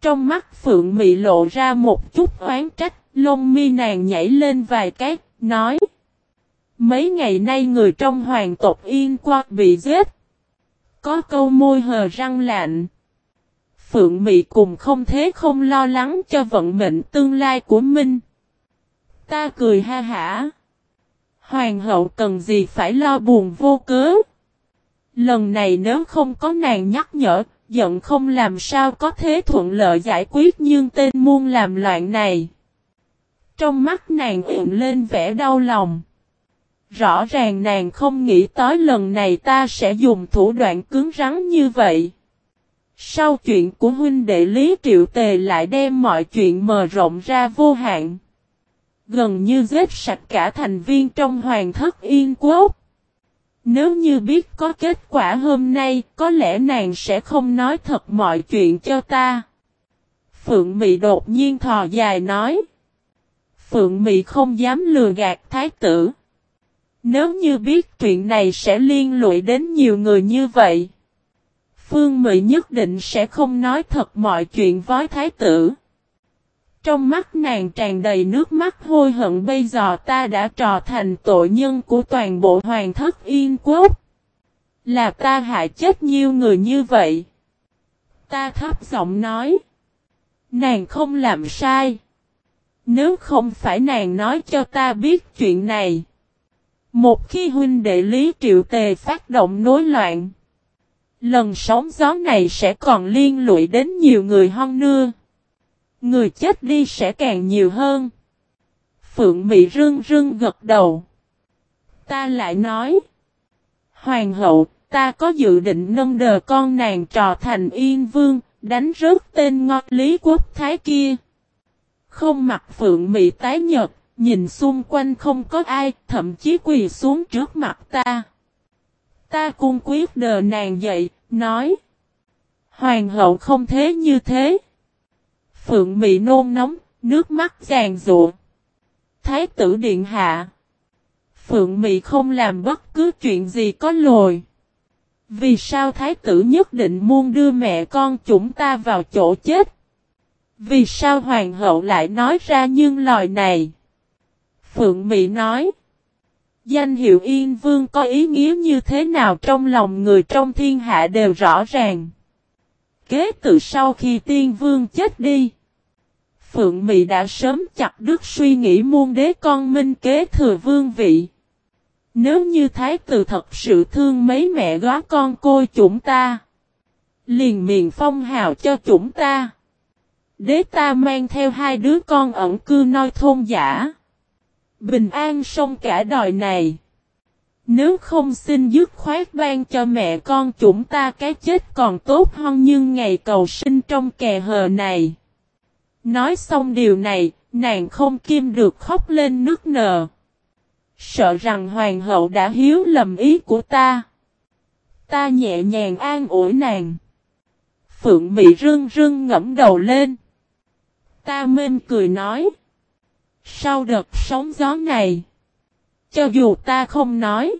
Trong mắt Phượng Mị lộ ra một chút oán trách, lông mi nàng nhảy lên vài cái, nói. Mấy ngày nay người trong hoàng tộc yên qua bị giết. Có câu môi hờ răng lạnh. Phượng Mị cùng không thế không lo lắng cho vận mệnh tương lai của Minh. Ta cười ha hả. Hoàng hậu cần gì phải lo buồn vô cớ. Lần này nếu không có nàng nhắc nhở, giận không làm sao có thế thuận lợi giải quyết nhưng tên muôn làm loạn này. Trong mắt nàng hiện lên vẻ đau lòng. Rõ ràng nàng không nghĩ tới lần này ta sẽ dùng thủ đoạn cứng rắn như vậy. Sau chuyện của huynh đệ Lý Triệu Tề lại đem mọi chuyện mở rộng ra vô hạn. Gần như giết sạch cả thành viên trong hoàng thất yên quốc. Nếu như biết có kết quả hôm nay, có lẽ nàng sẽ không nói thật mọi chuyện cho ta. Phượng Mị đột nhiên thò dài nói. Phượng Mị không dám lừa gạt thái tử. Nếu như biết chuyện này sẽ liên lụy đến nhiều người như vậy. Phương Mị nhất định sẽ không nói thật mọi chuyện với thái tử. Trong mắt nàng tràn đầy nước mắt hôi hận bây giờ ta đã trò thành tội nhân của toàn bộ hoàng thất yên quốc. Là ta hại chết nhiều người như vậy. Ta thấp giọng nói. Nàng không làm sai. Nếu không phải nàng nói cho ta biết chuyện này. Một khi huynh đệ lý triệu tề phát động nối loạn. Lần sóng gió này sẽ còn liên lụy đến nhiều người hong nưa. Người chết đi sẽ càng nhiều hơn. Phượng Mị rưng rưng gật đầu. Ta lại nói. Hoàng hậu, ta có dự định nâng đờ con nàng trò thành yên vương, đánh rớt tên ngọt lý quốc thái kia. Không mặc Phượng Mị tái nhật, nhìn xung quanh không có ai, thậm chí quỳ xuống trước mặt ta. Ta cung quyết đờ nàng dậy, nói. Hoàng hậu không thế như thế. Phượng Mị nôn nóng, nước mắt giàn ruộng. Thái tử điện hạ. Phượng Mị không làm bất cứ chuyện gì có lồi. Vì sao thái tử nhất định muốn đưa mẹ con chúng ta vào chỗ chết? Vì sao hoàng hậu lại nói ra những lời này? Phượng Mị nói. Danh hiệu Yên Vương có ý nghĩa như thế nào trong lòng người trong thiên hạ đều rõ ràng. Kế từ sau khi tiên vương chết đi. Phượng Mị đã sớm chặt đứt suy nghĩ muôn đế con minh kế thừa vương vị. Nếu như thái tử thật sự thương mấy mẹ góa con côi chúng ta. Liền miền phong hào cho chúng ta. Đế ta mang theo hai đứa con ẩn cư noi thôn giả. Bình an xong cả đời này. Nếu không xin dứt khoát ban cho mẹ con chúng ta cái chết còn tốt hơn nhưng ngày cầu sinh trong kè hờ này. Nói xong điều này, nàng không kim được khóc lên nước nở. Sợ rằng hoàng hậu đã hiếu lầm ý của ta. Ta nhẹ nhàng an ủi nàng. Phượng Mỹ rưng rưng ngẫm đầu lên. Ta mên cười nói. Sau đợt sóng gió này. Cho dù ta không nói.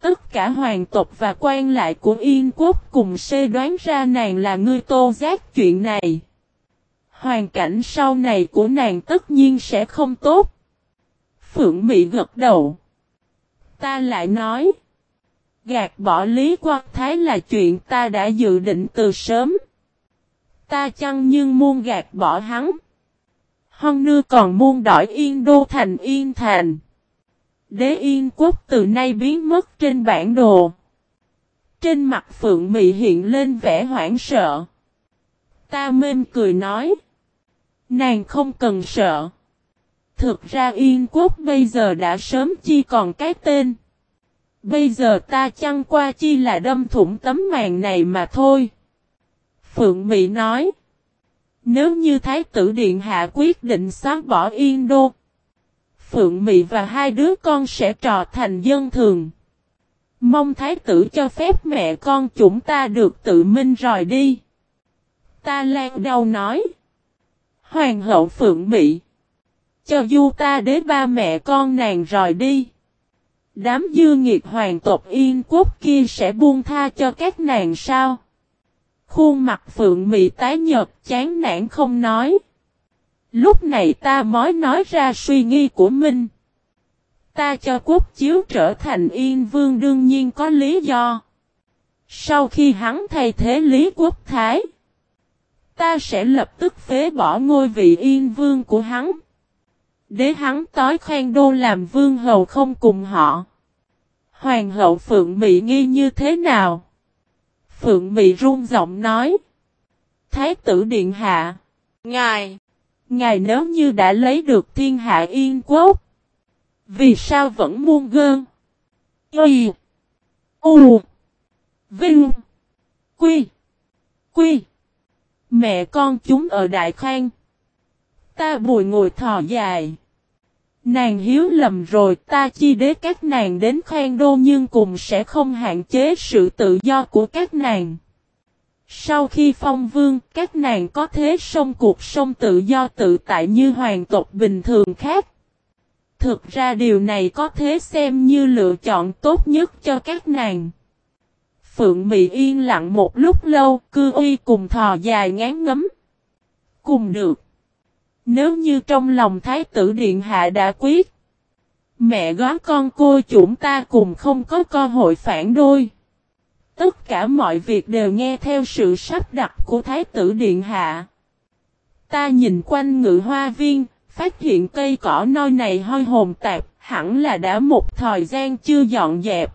Tất cả hoàng tộc và quan lại của Yên quốc cùng xê đoán ra nàng là ngươi tô giác chuyện này. Hoàn cảnh sau này của nàng tất nhiên sẽ không tốt. Phượng Mỹ gật đầu. Ta lại nói. Gạt bỏ Lý Quang Thái là chuyện ta đã dự định từ sớm. Ta chăng nhưng muôn gạt bỏ hắn. Hon nưa còn muôn đổi yên đô thành yên thành. Đế yên quốc từ nay biến mất trên bản đồ. Trên mặt Phượng Mị hiện lên vẻ hoảng sợ. Ta mên cười nói. Nàng không cần sợ. Thực ra Yên Quốc bây giờ đã sớm chi còn cái tên. Bây giờ ta chăng qua chi là đâm thủng tấm màn này mà thôi. Phượng Mỹ nói. Nếu như Thái tử Điện Hạ quyết định xóa bỏ Yên Đô. Phượng Mỹ và hai đứa con sẽ trò thành dân thường. Mong Thái tử cho phép mẹ con chúng ta được tự minh rồi đi. Ta lan đau nói. Hoàng hậu Phượng Mỹ. Cho du ta đế ba mẹ con nàng rồi đi. Đám dư nghiệt hoàng tộc yên quốc kia sẽ buông tha cho các nàng sao? Khuôn mặt Phượng Mỹ tái nhợt, chán nản không nói. Lúc này ta mới nói ra suy nghĩ của mình. Ta cho quốc chiếu trở thành yên vương đương nhiên có lý do. Sau khi hắn thay thế Lý Quốc Thái. Ta sẽ lập tức phế bỏ ngôi vị yên vương của hắn. Đế hắn tối khoan đô làm vương hầu không cùng họ. Hoàng hậu Phượng Mỹ nghi như thế nào? Phượng Mị run giọng nói. Thái tử Điện Hạ. Ngài. Ngài nếu như đã lấy được thiên hạ yên quốc. Vì sao vẫn muôn gơn? Y. U. Vinh. Quy. Quy. Mẹ con chúng ở Đại Khang. Ta bùi ngồi thò dài. Nàng hiếu lầm rồi ta chi đế các nàng đến khoan đô nhưng cùng sẽ không hạn chế sự tự do của các nàng. Sau khi phong vương, các nàng có thế sông cuộc sông tự do tự tại như hoàng tộc bình thường khác. Thực ra điều này có thế xem như lựa chọn tốt nhất cho các nàng. Phượng Mị yên lặng một lúc lâu, cư uy cùng thò dài ngán ngấm. Cùng được. Nếu như trong lòng Thái tử Điện Hạ đã quyết. Mẹ gói con cô chúng ta cùng không có cơ hội phản đôi. Tất cả mọi việc đều nghe theo sự sắp đặt của Thái tử Điện Hạ. Ta nhìn quanh ngự hoa viên, phát hiện cây cỏ noi này hôi hồn tạp, hẳn là đã một thời gian chưa dọn dẹp.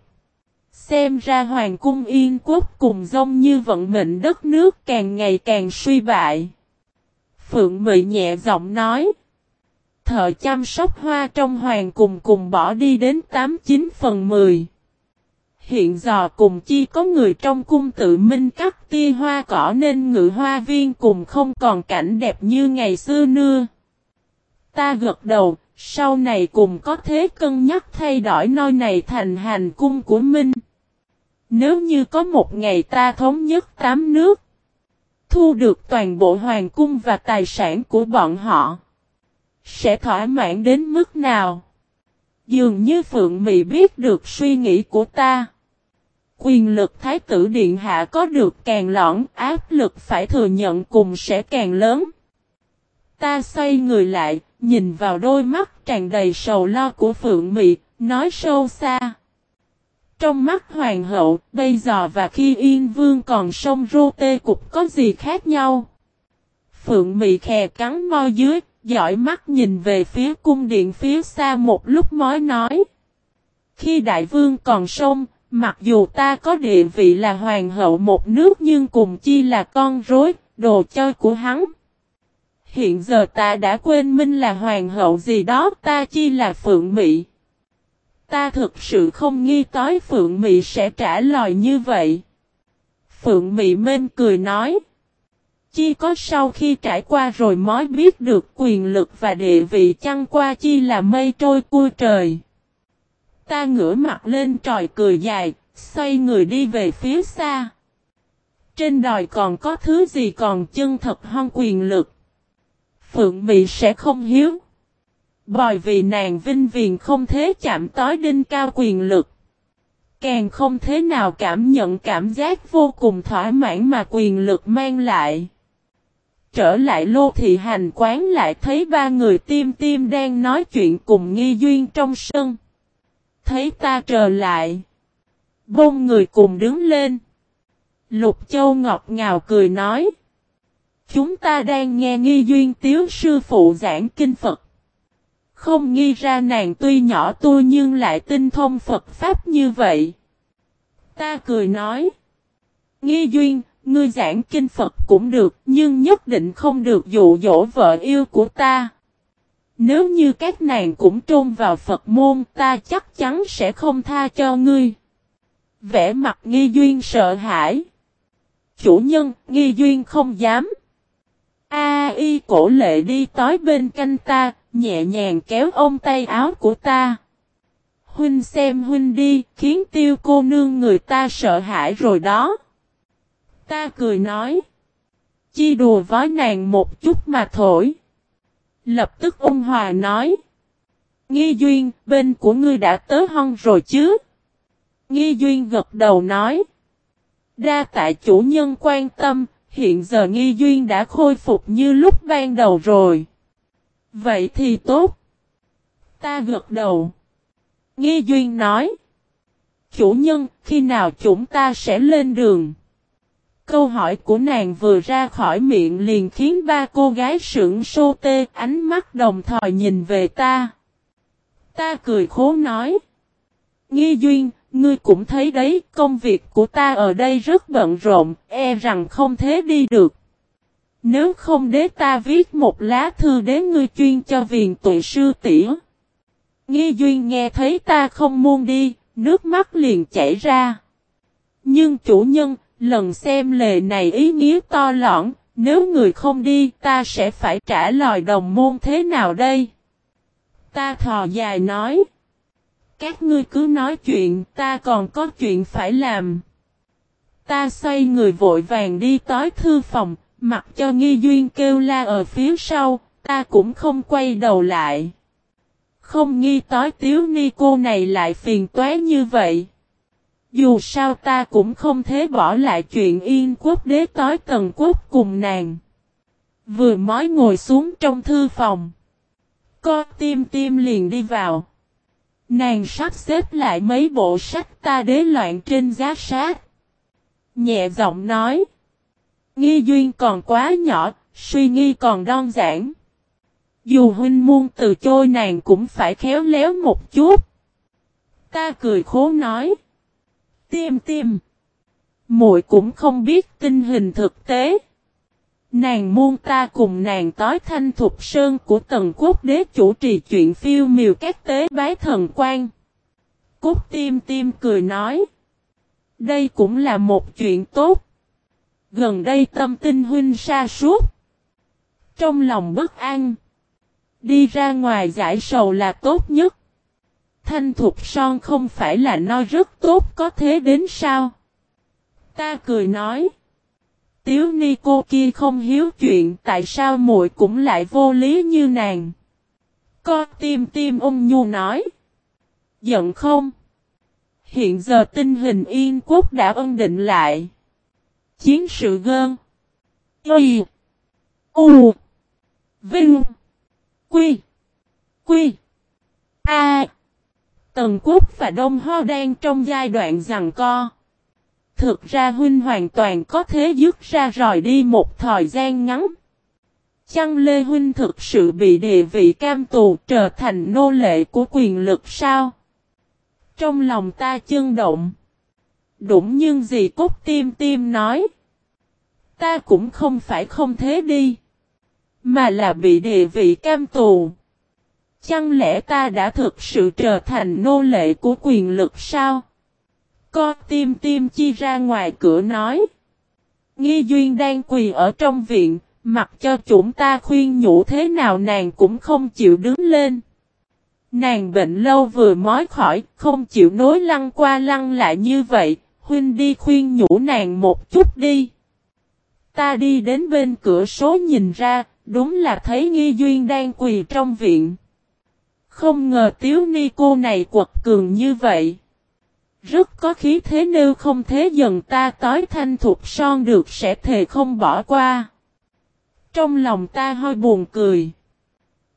Xem ra Hoàng cung Yên Quốc cùng dông như vận mệnh đất nước càng ngày càng suy bại. Phượng Mị nhẹ giọng nói. Thợ chăm sóc hoa trong hoàng cùng cùng bỏ đi đến 89 phần 10. Hiện giờ cùng chi có người trong cung tự minh cắt tia hoa cỏ nên ngự hoa viên cùng không còn cảnh đẹp như ngày xưa nữa. Ta gật đầu, sau này cùng có thế cân nhắc thay đổi nơi này thành hành cung của Minh. Nếu như có một ngày ta thống nhất tám nước, thu được toàn bộ hoàng cung và tài sản của bọn họ, sẽ thỏa mãn đến mức nào? Dường như Phượng Mị biết được suy nghĩ của ta. Quyền lực Thái tử Điện Hạ có được càng lõn, áp lực phải thừa nhận cùng sẽ càng lớn. Ta xoay người lại, nhìn vào đôi mắt tràn đầy sầu lo của Phượng Mị, nói sâu xa. Trong mắt hoàng hậu, bây giờ và khi Yên Vương còn sông rô tê cục có gì khác nhau? Phượng Mị khè cắn mo dưới, dõi mắt nhìn về phía cung điện phía xa một lúc mới nói. Khi đại vương còn sông, mặc dù ta có địa vị là hoàng hậu một nước nhưng cùng chi là con rối, đồ chơi của hắn. Hiện giờ ta đã quên minh là hoàng hậu gì đó ta chi là phượng mị. Ta thực sự không nghi tới Phượng Mị sẽ trả lời như vậy. Phượng Mị mên cười nói. Chi có sau khi trải qua rồi mới biết được quyền lực và địa vị chăng qua chi là mây trôi cua trời. Ta ngửa mặt lên tròi cười dài, xoay người đi về phía xa. Trên đòi còn có thứ gì còn chân thật hơn quyền lực. Phượng Mị sẽ không hiếu. Bởi vì nàng vinh viền không thế chạm tối đinh cao quyền lực. Càng không thế nào cảm nhận cảm giác vô cùng thỏa mãn mà quyền lực mang lại. Trở lại lô thị hành quán lại thấy ba người tim tim đang nói chuyện cùng nghi duyên trong sân. Thấy ta trở lại. Bông người cùng đứng lên. Lục Châu ngọt ngào cười nói. Chúng ta đang nghe nghi duyên tiếu sư phụ giảng kinh Phật. Không nghi ra nàng tuy nhỏ tôi nhưng lại tinh thông Phật Pháp như vậy. Ta cười nói. Nghi duyên, ngươi giảng kinh Phật cũng được, nhưng nhất định không được dụ dỗ vợ yêu của ta. Nếu như các nàng cũng trôn vào Phật môn, ta chắc chắn sẽ không tha cho ngươi. Vẽ mặt nghi duyên sợ hãi. Chủ nhân, nghi duyên không dám. A y cổ lệ đi tối bên canh ta, nhẹ nhàng kéo ôm tay áo của ta. Huynh xem huynh đi, khiến tiêu cô nương người ta sợ hãi rồi đó. Ta cười nói. Chi đùa với nàng một chút mà thổi. Lập tức ông hòa nói. Nghi duyên, bên của ngươi đã tới hon rồi chứ? Nghi duyên gật đầu nói. Đa tại chủ nhân quan tâm, hiện giờ nghi duyên đã khôi phục như lúc ban đầu rồi. Vậy thì tốt. Ta gật đầu. Nghi Duyên nói. Chủ nhân, khi nào chúng ta sẽ lên đường? Câu hỏi của nàng vừa ra khỏi miệng liền khiến ba cô gái sững sô tê ánh mắt đồng thời nhìn về ta. Ta cười khố nói. Nghi Duyên, Ngươi cũng thấy đấy, công việc của ta ở đây rất bận rộn, e rằng không thế đi được. Nếu không đế ta viết một lá thư đến ngươi chuyên cho viền tụi sư tỉa. Nghi Duyên nghe thấy ta không muốn đi, nước mắt liền chảy ra. Nhưng chủ nhân, lần xem lề này ý nghĩa to lõn, nếu người không đi ta sẽ phải trả lời đồng môn thế nào đây? Ta thò dài nói. Các ngươi cứ nói chuyện, ta còn có chuyện phải làm. Ta xoay người vội vàng đi tới thư phòng, mặc cho nghi duyên kêu la ở phía sau, ta cũng không quay đầu lại. Không nghi tối tiếu ni cô này lại phiền toái như vậy. Dù sao ta cũng không thể bỏ lại chuyện yên quốc đế tối tần quốc cùng nàng. Vừa mới ngồi xuống trong thư phòng. Co tim tim liền đi vào. Nàng sắp xếp lại mấy bộ sách ta đế loạn trên giá sát. Nhẹ giọng nói. Nghi duyên còn quá nhỏ, suy nghi còn đơn giản. Dù huynh muôn từ chối nàng cũng phải khéo léo một chút. Ta cười khố nói. Tim tim. muội cũng không biết tình hình thực tế. Nàng muôn ta cùng nàng tối thanh thục sơn của tần quốc đế chủ trì chuyện phiêu miều các tế bái thần quan. Cúc tim tim cười nói. Đây cũng là một chuyện tốt. Gần đây tâm tinh huynh sa suốt. Trong lòng bất an. Đi ra ngoài giải sầu là tốt nhất. Thanh thục son không phải là nói rất tốt, có thế đến sao? Ta cười nói. Tiếu ni cô kia không hiếu chuyện, tại sao muội cũng lại vô lý như nàng. Con tim tim ung nhu nói. Giận không? Hiện giờ tình hình yên quốc đã ân định lại. Chiến sự gơn. Y. U. Vinh. Quy. Quy. A. Tần quốc và Đông Ho đang trong giai đoạn rằng co. Thực ra huynh hoàn toàn có thế dứt ra rồi đi một thời gian ngắn. Chăng Lê Huynh thực sự bị địa vị cam tù trở thành nô lệ của quyền lực sao? Trong lòng ta chân động. Đụng nhưng gì cốt tim tim nói. Ta cũng không phải không thế đi. Mà là bị địa vị cam tù. Chẳng lẽ ta đã thực sự trở thành nô lệ của quyền lực sao? Co tim tim chi ra ngoài cửa nói. Nghi Duyên đang quỳ ở trong viện, mặc cho chúng ta khuyên nhủ thế nào nàng cũng không chịu đứng lên. Nàng bệnh lâu vừa mói khỏi, không chịu nối lăn qua lăn lại như vậy, huynh đi khuyên nhủ nàng một chút đi. Ta đi đến bên cửa số nhìn ra, đúng là thấy Nghi Duyên đang quỳ trong viện. Không ngờ tiếu ni cô này quật cường như vậy. Rất có khí thế nêu không thế dần ta tối thanh thuộc son được sẽ thề không bỏ qua. Trong lòng ta hơi buồn cười.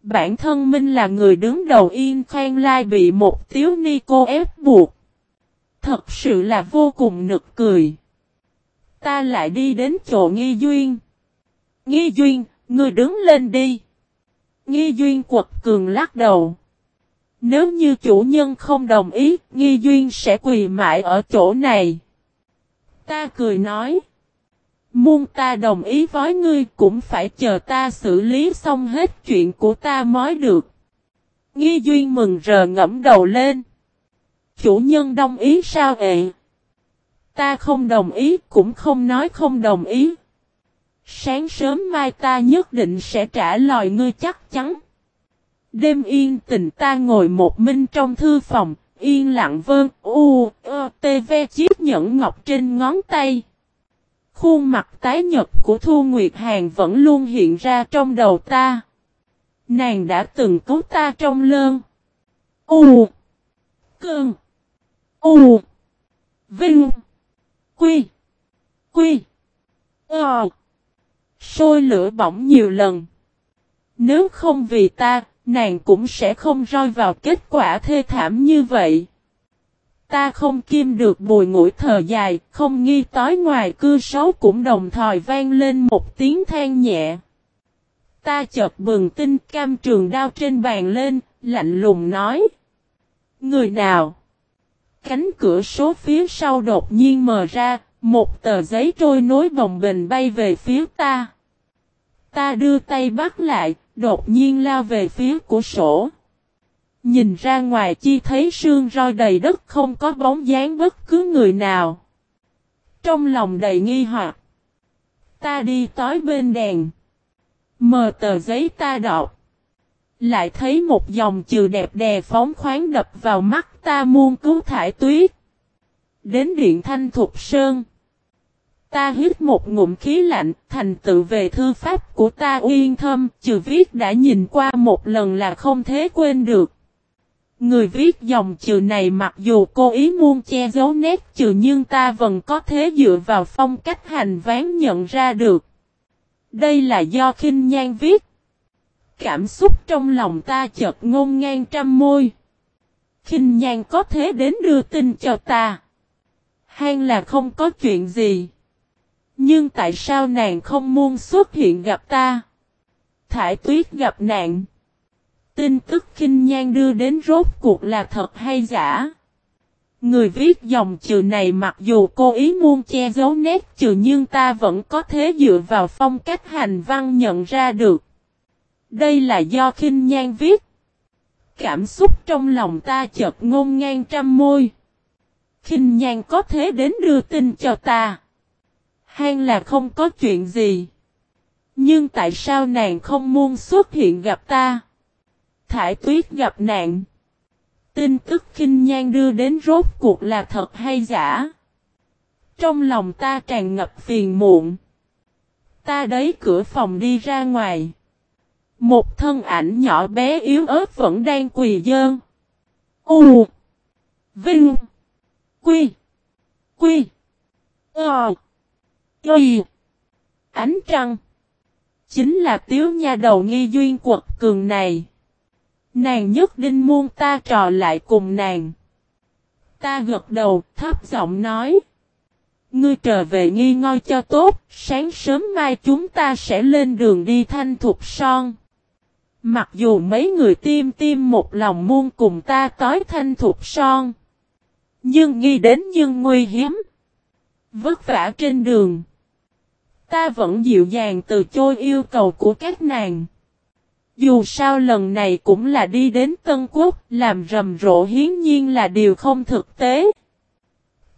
Bản thân Minh là người đứng đầu yên khoan lai bị một tiếu ni cô ép buộc. Thật sự là vô cùng nực cười. Ta lại đi đến chỗ nghi duyên. Nghi duyên, người đứng lên đi. Nghi duyên quật cường lắc đầu. Nếu như chủ nhân không đồng ý, nghi duyên sẽ quỳ mãi ở chỗ này. Ta cười nói. Muôn ta đồng ý với ngươi cũng phải chờ ta xử lý xong hết chuyện của ta mới được. Nghi duyên mừng rờ ngẫm đầu lên. Chủ nhân đồng ý sao ệ? Ta không đồng ý cũng không nói không đồng ý. Sáng sớm mai ta nhất định sẽ trả lời ngươi chắc chắn. Đêm yên tình ta ngồi một mình trong thư phòng, yên lặng vơn, u, ơ, tê ve chiếc nhẫn ngọc trên ngón tay. Khuôn mặt tái nhật của Thu Nguyệt Hàn vẫn luôn hiện ra trong đầu ta. Nàng đã từng cứu ta trong lơn. U. Cơn. U. Vinh. Quy. Quy. Ờ. Sôi lửa bỏng nhiều lần. Nếu không vì ta, nàng cũng sẽ không rơi vào kết quả thê thảm như vậy. Ta không kim được bùi ngủi thờ dài, không nghi tối ngoài cư xấu cũng đồng thời vang lên một tiếng than nhẹ. Ta chợt bừng tinh cam trường đao trên bàn lên, lạnh lùng nói. Người nào? Cánh cửa số phía sau đột nhiên mở ra, một tờ giấy trôi nối bồng bình bay về phía ta. Ta đưa tay bắt lại, đột nhiên lao về phía của sổ. Nhìn ra ngoài chi thấy sương roi đầy đất không có bóng dáng bất cứ người nào. Trong lòng đầy nghi hoặc. Ta đi tối bên đèn. Mờ tờ giấy ta đọc. Lại thấy một dòng chữ đẹp đè phóng khoáng đập vào mắt ta muôn cứu thải tuyết. Đến điện thanh thục sơn. Ta hít một ngụm khí lạnh, thành tựu về thư pháp của ta uyên thâm, trừ viết đã nhìn qua một lần là không thể quên được. Người viết dòng chữ này mặc dù cố ý muốn che giấu nét chữ nhưng ta vẫn có thể dựa vào phong cách hành ván nhận ra được. Đây là do khinh nhan viết. Cảm xúc trong lòng ta chợt ngôn ngang trăm môi. khinh nhan có thể đến đưa tin cho ta. Hay là không có chuyện gì. Nhưng tại sao nàng không muốn xuất hiện gặp ta? Thải tuyết gặp nạn. Tin tức khinh nhan đưa đến rốt cuộc là thật hay giả? Người viết dòng chữ này mặc dù cố ý muốn che giấu nét chữ nhưng ta vẫn có thể dựa vào phong cách hành văn nhận ra được. Đây là do khinh nhan viết. Cảm xúc trong lòng ta chợt ngôn ngang trăm môi. Khinh nhan có thế đến đưa tin cho ta. Hay là không có chuyện gì. Nhưng tại sao nàng không muốn xuất hiện gặp ta? Thải tuyết gặp nạn. Tin tức khinh nhan đưa đến rốt cuộc là thật hay giả? Trong lòng ta tràn ngập phiền muộn. Ta đấy cửa phòng đi ra ngoài. Một thân ảnh nhỏ bé yếu ớt vẫn đang quỳ dơn. U. Vinh. Quy. Quy. Ờ. Y. Ánh trăng. Chính là tiếu nha đầu nghi duyên quật cường này. Nàng nhất định muôn ta trò lại cùng nàng. Ta gật đầu, thấp giọng nói. Ngươi trở về nghi ngơi cho tốt, sáng sớm mai chúng ta sẽ lên đường đi thanh thục son. Mặc dù mấy người tim tim một lòng muôn cùng ta tối thanh thục son. Nhưng nghi đến nhưng nguy hiếm Vất vả trên đường. Ta vẫn dịu dàng từ chối yêu cầu của các nàng. Dù sao lần này cũng là đi đến Tân Quốc, làm rầm rộ hiến nhiên là điều không thực tế.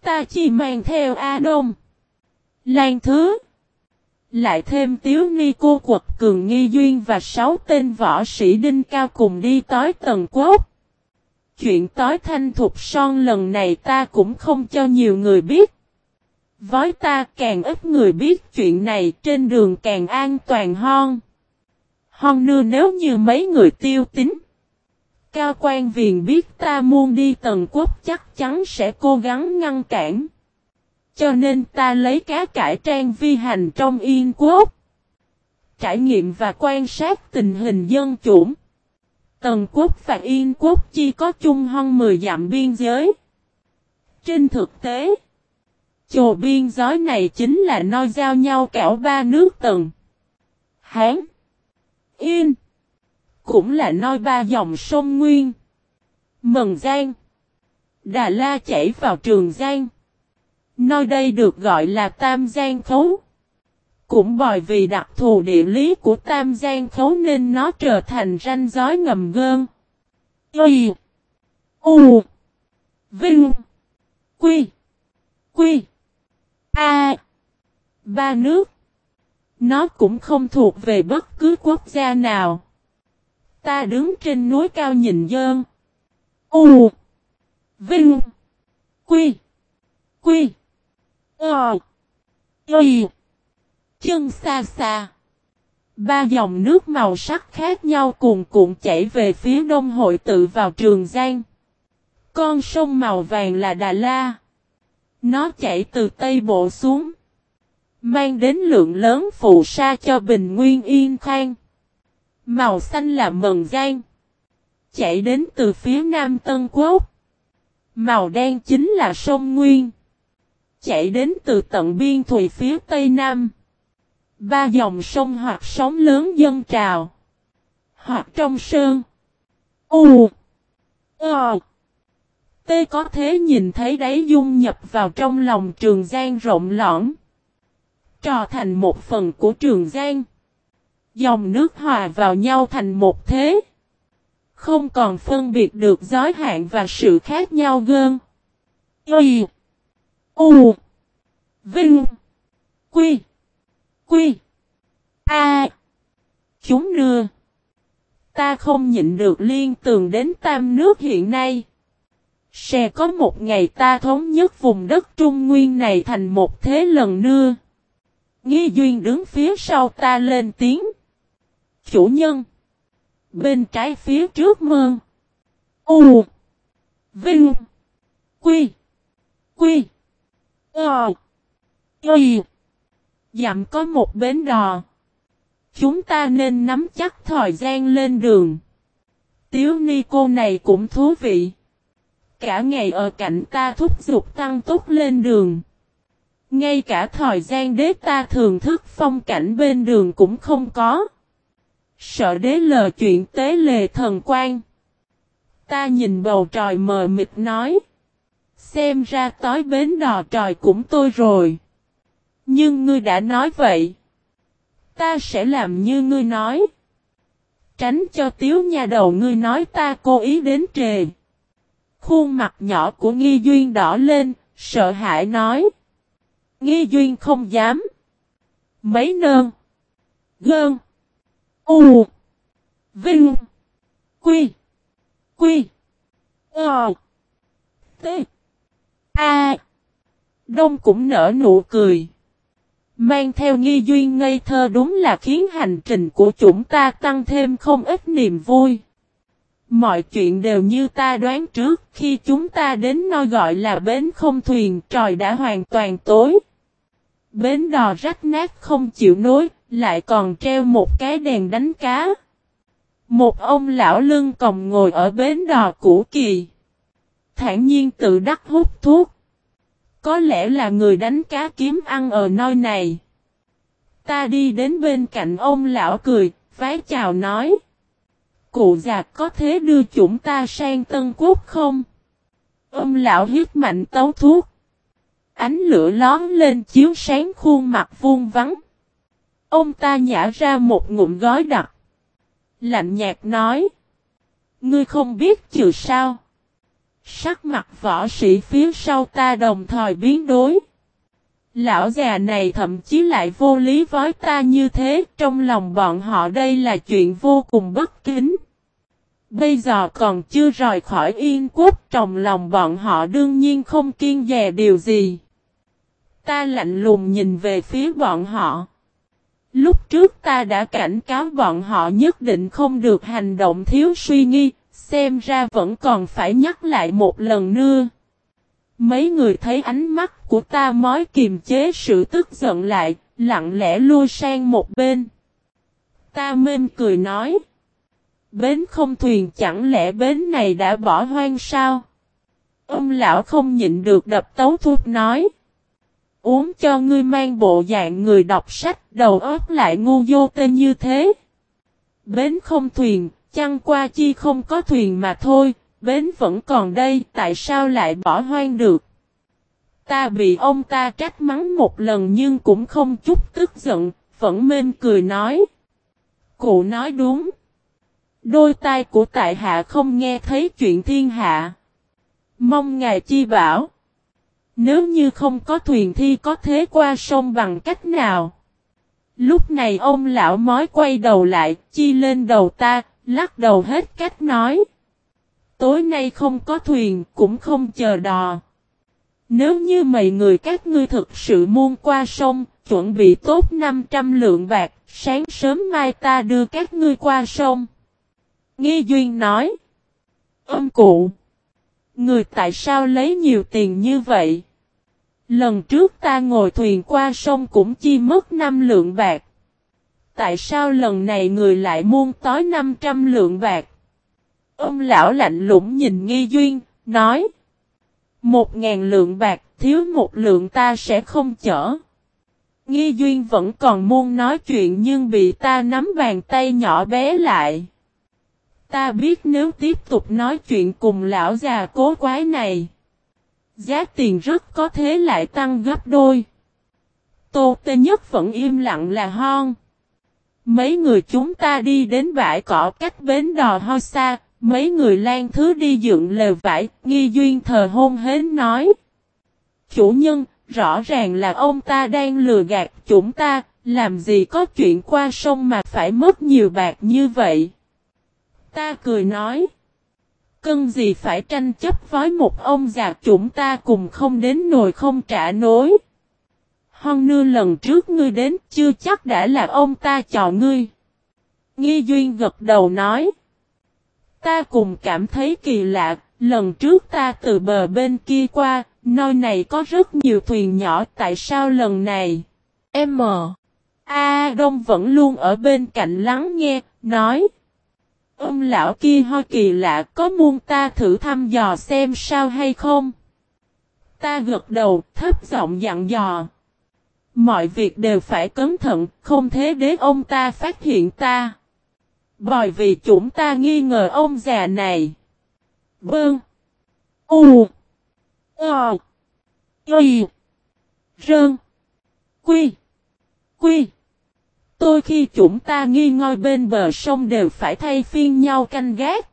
Ta chỉ mang theo A Đông. Lan Thứ. Lại thêm Tiếu Ni cô quật cường nghi duyên và sáu tên võ sĩ đinh cao cùng đi tới Tần Quốc. Chuyện tối thanh thục son lần này ta cũng không cho nhiều người biết. Với ta càng ít người biết chuyện này trên đường càng an toàn hơn. Hon nưa nếu như mấy người tiêu tính. Cao quan viền biết ta muốn đi tần quốc chắc chắn sẽ cố gắng ngăn cản. Cho nên ta lấy cá cải trang vi hành trong yên quốc. Trải nghiệm và quan sát tình hình dân chủng. Tần quốc và yên quốc chỉ có chung hơn 10 dặm biên giới. Trên thực tế, chồ biên giới này chính là nơi giao nhau kẻo ba nước tần. Hán Yên. Cũng là nơi ba dòng sông Nguyên. Mần Giang. Đà La chảy vào Trường Giang. Nơi đây được gọi là Tam Giang Khấu. Cũng bởi vì đặc thù địa lý của Tam Giang Khấu nên nó trở thành ranh giới ngầm gơn. Y. U. Vinh. Quy. Quy. A. Ba nước. Nó cũng không thuộc về bất cứ quốc gia nào. Ta đứng trên núi cao nhìn dơn. U. Vinh. Quy. Quy. Ờ. Y. Chân xa xa. Ba dòng nước màu sắc khác nhau cuồn cuộn chảy về phía đông hội tự vào Trường Giang. Con sông màu vàng là Đà La. Nó chảy từ Tây Bộ xuống. Mang đến lượng lớn phụ sa cho bình nguyên yên khang. Màu xanh là mần giang. chảy đến từ phía nam Tân Quốc. Màu đen chính là sông Nguyên. Chạy đến từ tận biên thùy phía tây nam. Ba dòng sông hoặc sóng lớn dân trào. Hoặc trong sơn. U. Ờ. Tê có thế nhìn thấy đáy dung nhập vào trong lòng Trường Giang rộng lõng. Trò thành một phần của Trường Giang. Dòng nước hòa vào nhau thành một thế. Không còn phân biệt được giới hạn và sự khác nhau gơn. Y. U. Vinh. Quy. Quy. A. Chúng đưa. Ta không nhịn được liên tường đến tam nước hiện nay. Sẽ có một ngày ta thống nhất vùng đất Trung Nguyên này thành một thế lần nữa. Nghi Duyên đứng phía sau ta lên tiếng. Chủ nhân. Bên trái phía trước mương U. Vinh. Quy. Quy. Ờ. Y. Dặm có một bến đò. Chúng ta nên nắm chắc thời gian lên đường. Tiếu ni cô này cũng thú vị. Cả ngày ở cạnh ta thúc giục tăng tốc lên đường. Ngay cả thời gian đế ta thường thức phong cảnh bên đường cũng không có. Sợ đế lờ chuyện tế lề thần quan. Ta nhìn bầu trời mờ mịt nói. Xem ra tối bến đò trời cũng tôi rồi. Nhưng ngươi đã nói vậy. Ta sẽ làm như ngươi nói. Tránh cho tiếu nhà đầu ngươi nói ta cố ý đến trề. Khuôn mặt nhỏ của Nghi Duyên đỏ lên, sợ hãi nói. Nghi Duyên không dám. Mấy nơn. Gơn. U. Vinh. Quy. Quy. Ờ. T. A. Đông cũng nở nụ cười. Mang theo nghi duyên ngây thơ đúng là khiến hành trình của chúng ta tăng thêm không ít niềm vui. Mọi chuyện đều như ta đoán trước khi chúng ta đến nơi gọi là bến không thuyền trời đã hoàn toàn tối. Bến đò rách nát không chịu nối, lại còn treo một cái đèn đánh cá. Một ông lão lưng còng ngồi ở bến đò cũ kỳ. Thản nhiên tự đắc hút thuốc. Có lẽ là người đánh cá kiếm ăn ở nơi này. Ta đi đến bên cạnh ông lão cười, vái chào nói. Cụ già có thế đưa chúng ta sang Tân Quốc không? Ông lão hít mạnh tấu thuốc. Ánh lửa lón lên chiếu sáng khuôn mặt vuông vắng. Ông ta nhả ra một ngụm gói đặc. Lạnh nhạt nói. Ngươi không biết chữ sao. Sắc mặt võ sĩ phía sau ta đồng thời biến đối. Lão già này thậm chí lại vô lý với ta như thế, trong lòng bọn họ đây là chuyện vô cùng bất kính. Bây giờ còn chưa rời khỏi yên quốc, trong lòng bọn họ đương nhiên không kiên dè điều gì. Ta lạnh lùng nhìn về phía bọn họ. Lúc trước ta đã cảnh cáo bọn họ nhất định không được hành động thiếu suy nghĩ xem ra vẫn còn phải nhắc lại một lần nữa. Mấy người thấy ánh mắt của ta mói kiềm chế sự tức giận lại, lặng lẽ lui sang một bên. Ta mên cười nói. Bến không thuyền chẳng lẽ bến này đã bỏ hoang sao? Ông lão không nhịn được đập tấu thuốc nói. Uống cho ngươi mang bộ dạng người đọc sách đầu óc lại ngu vô tên như thế. Bến không thuyền, chăng qua chi không có thuyền mà thôi, bến vẫn còn đây, tại sao lại bỏ hoang được? Ta bị ông ta trách mắng một lần nhưng cũng không chút tức giận, vẫn mên cười nói. Cụ nói đúng. Đôi tai của tại hạ không nghe thấy chuyện thiên hạ. Mong ngài chi bảo. Nếu như không có thuyền thi có thế qua sông bằng cách nào? Lúc này ông lão mói quay đầu lại, chi lên đầu ta, lắc đầu hết cách nói. Tối nay không có thuyền, cũng không chờ đò. Nếu như mấy người các ngươi thực sự muôn qua sông, chuẩn bị tốt 500 lượng bạc, sáng sớm mai ta đưa các ngươi qua sông. Nghi Duyên nói. Âm cụ. Người tại sao lấy nhiều tiền như vậy? Lần trước ta ngồi thuyền qua sông cũng chi mất 5 lượng bạc. Tại sao lần này người lại muôn tối 500 lượng bạc? Ông lão lạnh lũng nhìn nghi duyên, nói. Một ngàn lượng bạc, thiếu một lượng ta sẽ không chở. Nghi duyên vẫn còn muốn nói chuyện nhưng bị ta nắm bàn tay nhỏ bé lại. Ta biết nếu tiếp tục nói chuyện cùng lão già cố quái này. Giá tiền rất có thế lại tăng gấp đôi. Tô Tê Nhất vẫn im lặng là hon. Mấy người chúng ta đi đến bãi cỏ cách bến đò ho xa, mấy người lan thứ đi dựng lều vải, nghi duyên thờ hôn hến nói. Chủ nhân, rõ ràng là ông ta đang lừa gạt chúng ta, làm gì có chuyện qua sông mà phải mất nhiều bạc như vậy. Ta cười nói. Cân gì phải tranh chấp với một ông già chúng ta cùng không đến nồi không trả nối. Hon nưa lần trước ngươi đến chưa chắc đã là ông ta chọn ngươi. Nghi Duyên gật đầu nói. Ta cùng cảm thấy kỳ lạ, lần trước ta từ bờ bên kia qua, nơi này có rất nhiều thuyền nhỏ tại sao lần này? M. A Đông vẫn luôn ở bên cạnh lắng nghe, nói. Ông lão kia ho kỳ lạ có muôn ta thử thăm dò xem sao hay không? Ta gật đầu, thấp giọng dặn dò. Mọi việc đều phải cẩn thận, không thế để ông ta phát hiện ta. Bởi vì chúng ta nghi ngờ ông già này. Bơn. U. Ờ. Y. Rơn. Quy. Quy. Tôi khi chúng ta nghi ngôi bên bờ sông đều phải thay phiên nhau canh gác.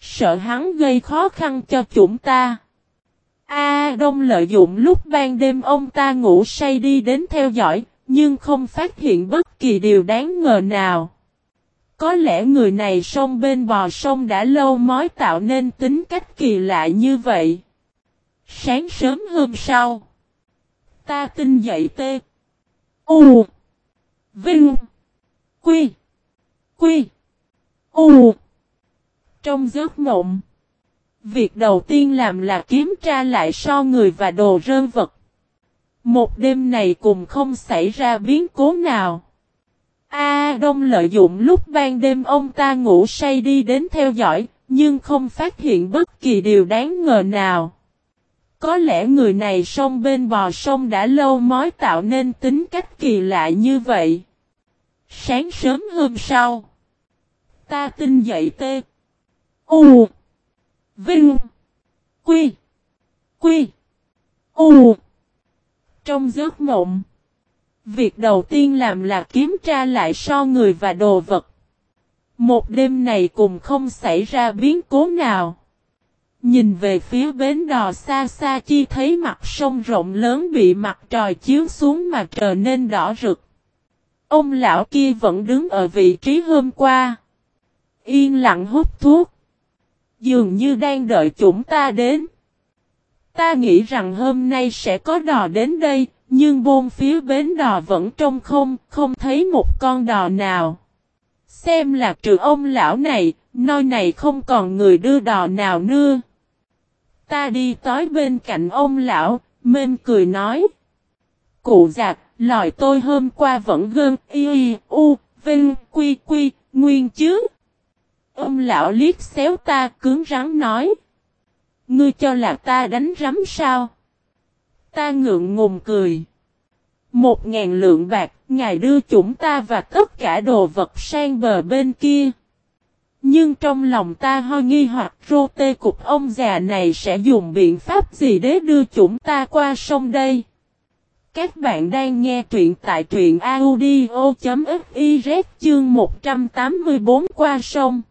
Sợ hắn gây khó khăn cho chúng ta. A Đông lợi dụng lúc ban đêm ông ta ngủ say đi đến theo dõi, nhưng không phát hiện bất kỳ điều đáng ngờ nào. Có lẽ người này sông bên bò sông đã lâu mới tạo nên tính cách kỳ lạ như vậy. Sáng sớm hôm sau, ta tinh dậy tê. U. Vinh. Quy. Quy. U. Trong giấc mộng. Việc đầu tiên làm là kiểm tra lại so người và đồ rơi vật. Một đêm này cùng không xảy ra biến cố nào. A Đông lợi dụng lúc ban đêm ông ta ngủ say đi đến theo dõi, nhưng không phát hiện bất kỳ điều đáng ngờ nào. Có lẽ người này sông bên bò sông đã lâu mối tạo nên tính cách kỳ lạ như vậy. Sáng sớm hôm sau, ta tin dậy tê. U. Vinh. Quy. Quy. U. Trong giấc mộng. Việc đầu tiên làm là kiểm tra lại so người và đồ vật. Một đêm này cùng không xảy ra biến cố nào. Nhìn về phía bến đò xa xa chi thấy mặt sông rộng lớn bị mặt trời chiếu xuống mà trở nên đỏ rực. Ông lão kia vẫn đứng ở vị trí hôm qua. Yên lặng hút thuốc. Dường như đang đợi chúng ta đến. Ta nghĩ rằng hôm nay sẽ có đò đến đây, nhưng bôn phía bến đò vẫn trông không, không thấy một con đò nào. Xem là trừ ông lão này, nơi này không còn người đưa đò nào nữa. Ta đi tới bên cạnh ông lão, mên cười nói. Cụ giặc, lòi tôi hôm qua vẫn gơn y y u, vinh quy quy, nguyên chứ. Ông lão liếc xéo ta cứng rắn nói. Ngươi cho là ta đánh rắm sao? Ta ngượng ngùng cười. Một ngàn lượng bạc, ngài đưa chúng ta và tất cả đồ vật sang bờ bên kia. Nhưng trong lòng ta ho nghi hoặc rô tê cục ông già này sẽ dùng biện pháp gì để đưa chúng ta qua sông đây. Các bạn đang nghe truyện tại truyện audio.fiz chương 184 qua sông.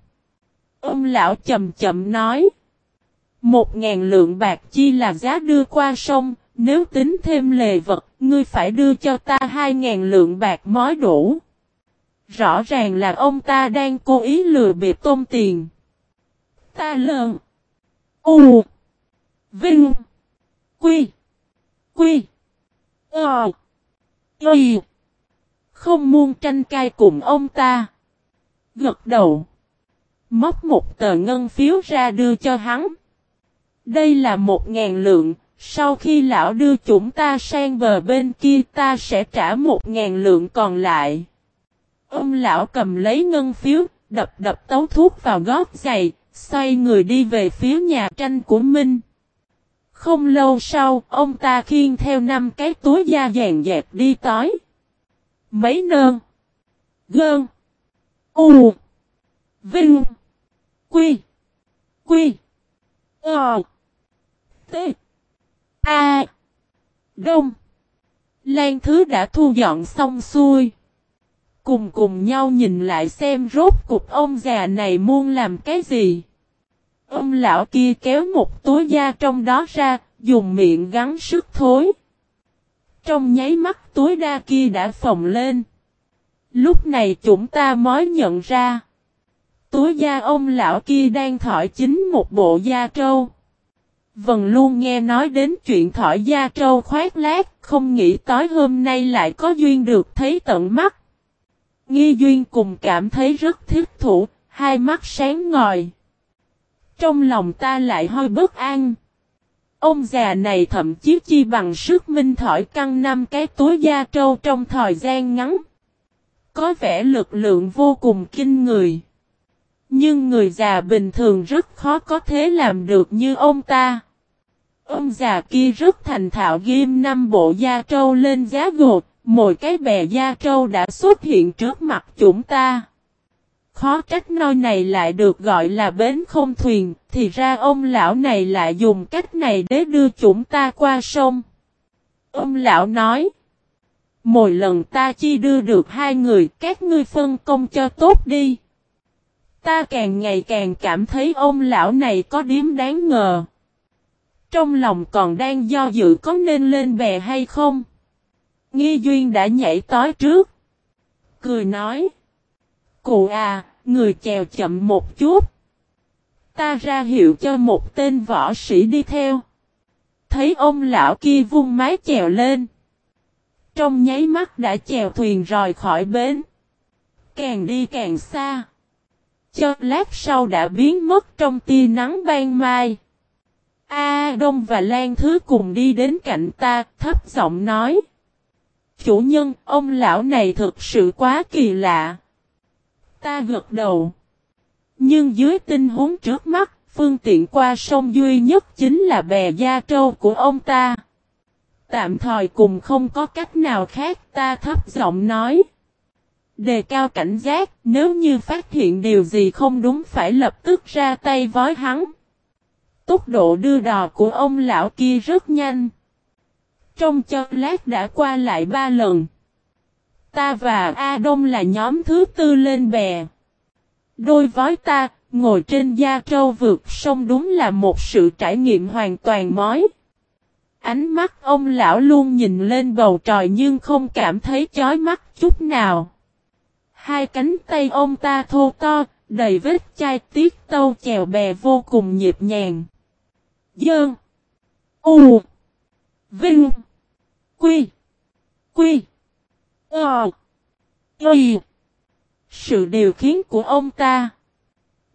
Ông lão chậm chậm nói. Một ngàn lượng bạc chi là giá đưa qua sông, nếu tính thêm lề vật, ngươi phải đưa cho ta hai ngàn lượng bạc mới đủ. Rõ ràng là ông ta đang cố ý lừa bịp tôm tiền. Ta lợn. U. Vinh. Quy. Quy. Ờ. Ừ. Không muốn tranh cai cùng ông ta. Gật đầu. Móc một tờ ngân phiếu ra đưa cho hắn. Đây là một ngàn lượng, sau khi lão đưa chúng ta sang bờ bên kia ta sẽ trả một ngàn lượng còn lại. Ông lão cầm lấy ngân phiếu, đập đập tấu thuốc vào gót giày, xoay người đi về phía nhà tranh của Minh. Không lâu sau, ông ta khiêng theo năm cái túi da dàn dẹp đi tới. Mấy nơn. Gơn. U. Vinh. Quy. Quy. Ờ. T. A. Đông. Lan Thứ đã thu dọn xong xuôi. Cùng cùng nhau nhìn lại xem rốt cục ông già này muốn làm cái gì. Ông lão kia kéo một túi da trong đó ra, dùng miệng gắn sức thối. Trong nháy mắt túi da kia đã phồng lên. Lúc này chúng ta mới nhận ra. Túi da ông lão kia đang thỏi chính một bộ da trâu. Vân luôn nghe nói đến chuyện thỏi da trâu khoát lát, không nghĩ tối hôm nay lại có duyên được thấy tận mắt. Nghi duyên cùng cảm thấy rất thiết thủ, hai mắt sáng ngời. Trong lòng ta lại hơi bất an. Ông già này thậm chí chi bằng sức minh thỏi căng năm cái túi da trâu trong thời gian ngắn. Có vẻ lực lượng vô cùng kinh người. Nhưng người già bình thường rất khó có thể làm được như ông ta. Ông già kia rất thành thạo ghim năm bộ da trâu lên giá gột, mỗi cái bè da trâu đã xuất hiện trước mặt chúng ta. Khó trách nơi này lại được gọi là bến không thuyền, thì ra ông lão này lại dùng cách này để đưa chúng ta qua sông. Ông lão nói, mỗi lần ta chi đưa được hai người, các ngươi phân công cho tốt đi. Ta càng ngày càng cảm thấy ông lão này có điếm đáng ngờ. Trong lòng còn đang do dự có nên lên bè hay không. Nghi Duyên đã nhảy tối trước. Cười nói. Cụ à, người chèo chậm một chút. Ta ra hiệu cho một tên võ sĩ đi theo. Thấy ông lão kia vung mái chèo lên. Trong nháy mắt đã chèo thuyền rời khỏi bến. Càng đi càng xa. Cho lát sau đã biến mất trong tia nắng ban mai. A Đông và Lan Thứ cùng đi đến cạnh ta, thấp giọng nói. Chủ nhân, ông lão này thực sự quá kỳ lạ. Ta gật đầu. Nhưng dưới tình huống trước mắt, phương tiện qua sông duy nhất chính là bè gia trâu của ông ta. Tạm thời cùng không có cách nào khác ta thấp giọng nói. Đề cao cảnh giác, nếu như phát hiện điều gì không đúng phải lập tức ra tay vói hắn. Tốc độ đưa đò của ông lão kia rất nhanh. Trong chốc lát đã qua lại ba lần. Ta và A Đông là nhóm thứ tư lên bè. Đôi vói ta, ngồi trên da trâu vượt sông đúng là một sự trải nghiệm hoàn toàn mới. Ánh mắt ông lão luôn nhìn lên bầu trời nhưng không cảm thấy chói mắt chút nào. Hai cánh tay ông ta thô to, đầy vết chai tiết tâu chèo bè vô cùng nhịp nhàng. Dơn. U. Vinh. Quy. Quy. Ờ. Y. Sự điều khiển của ông ta.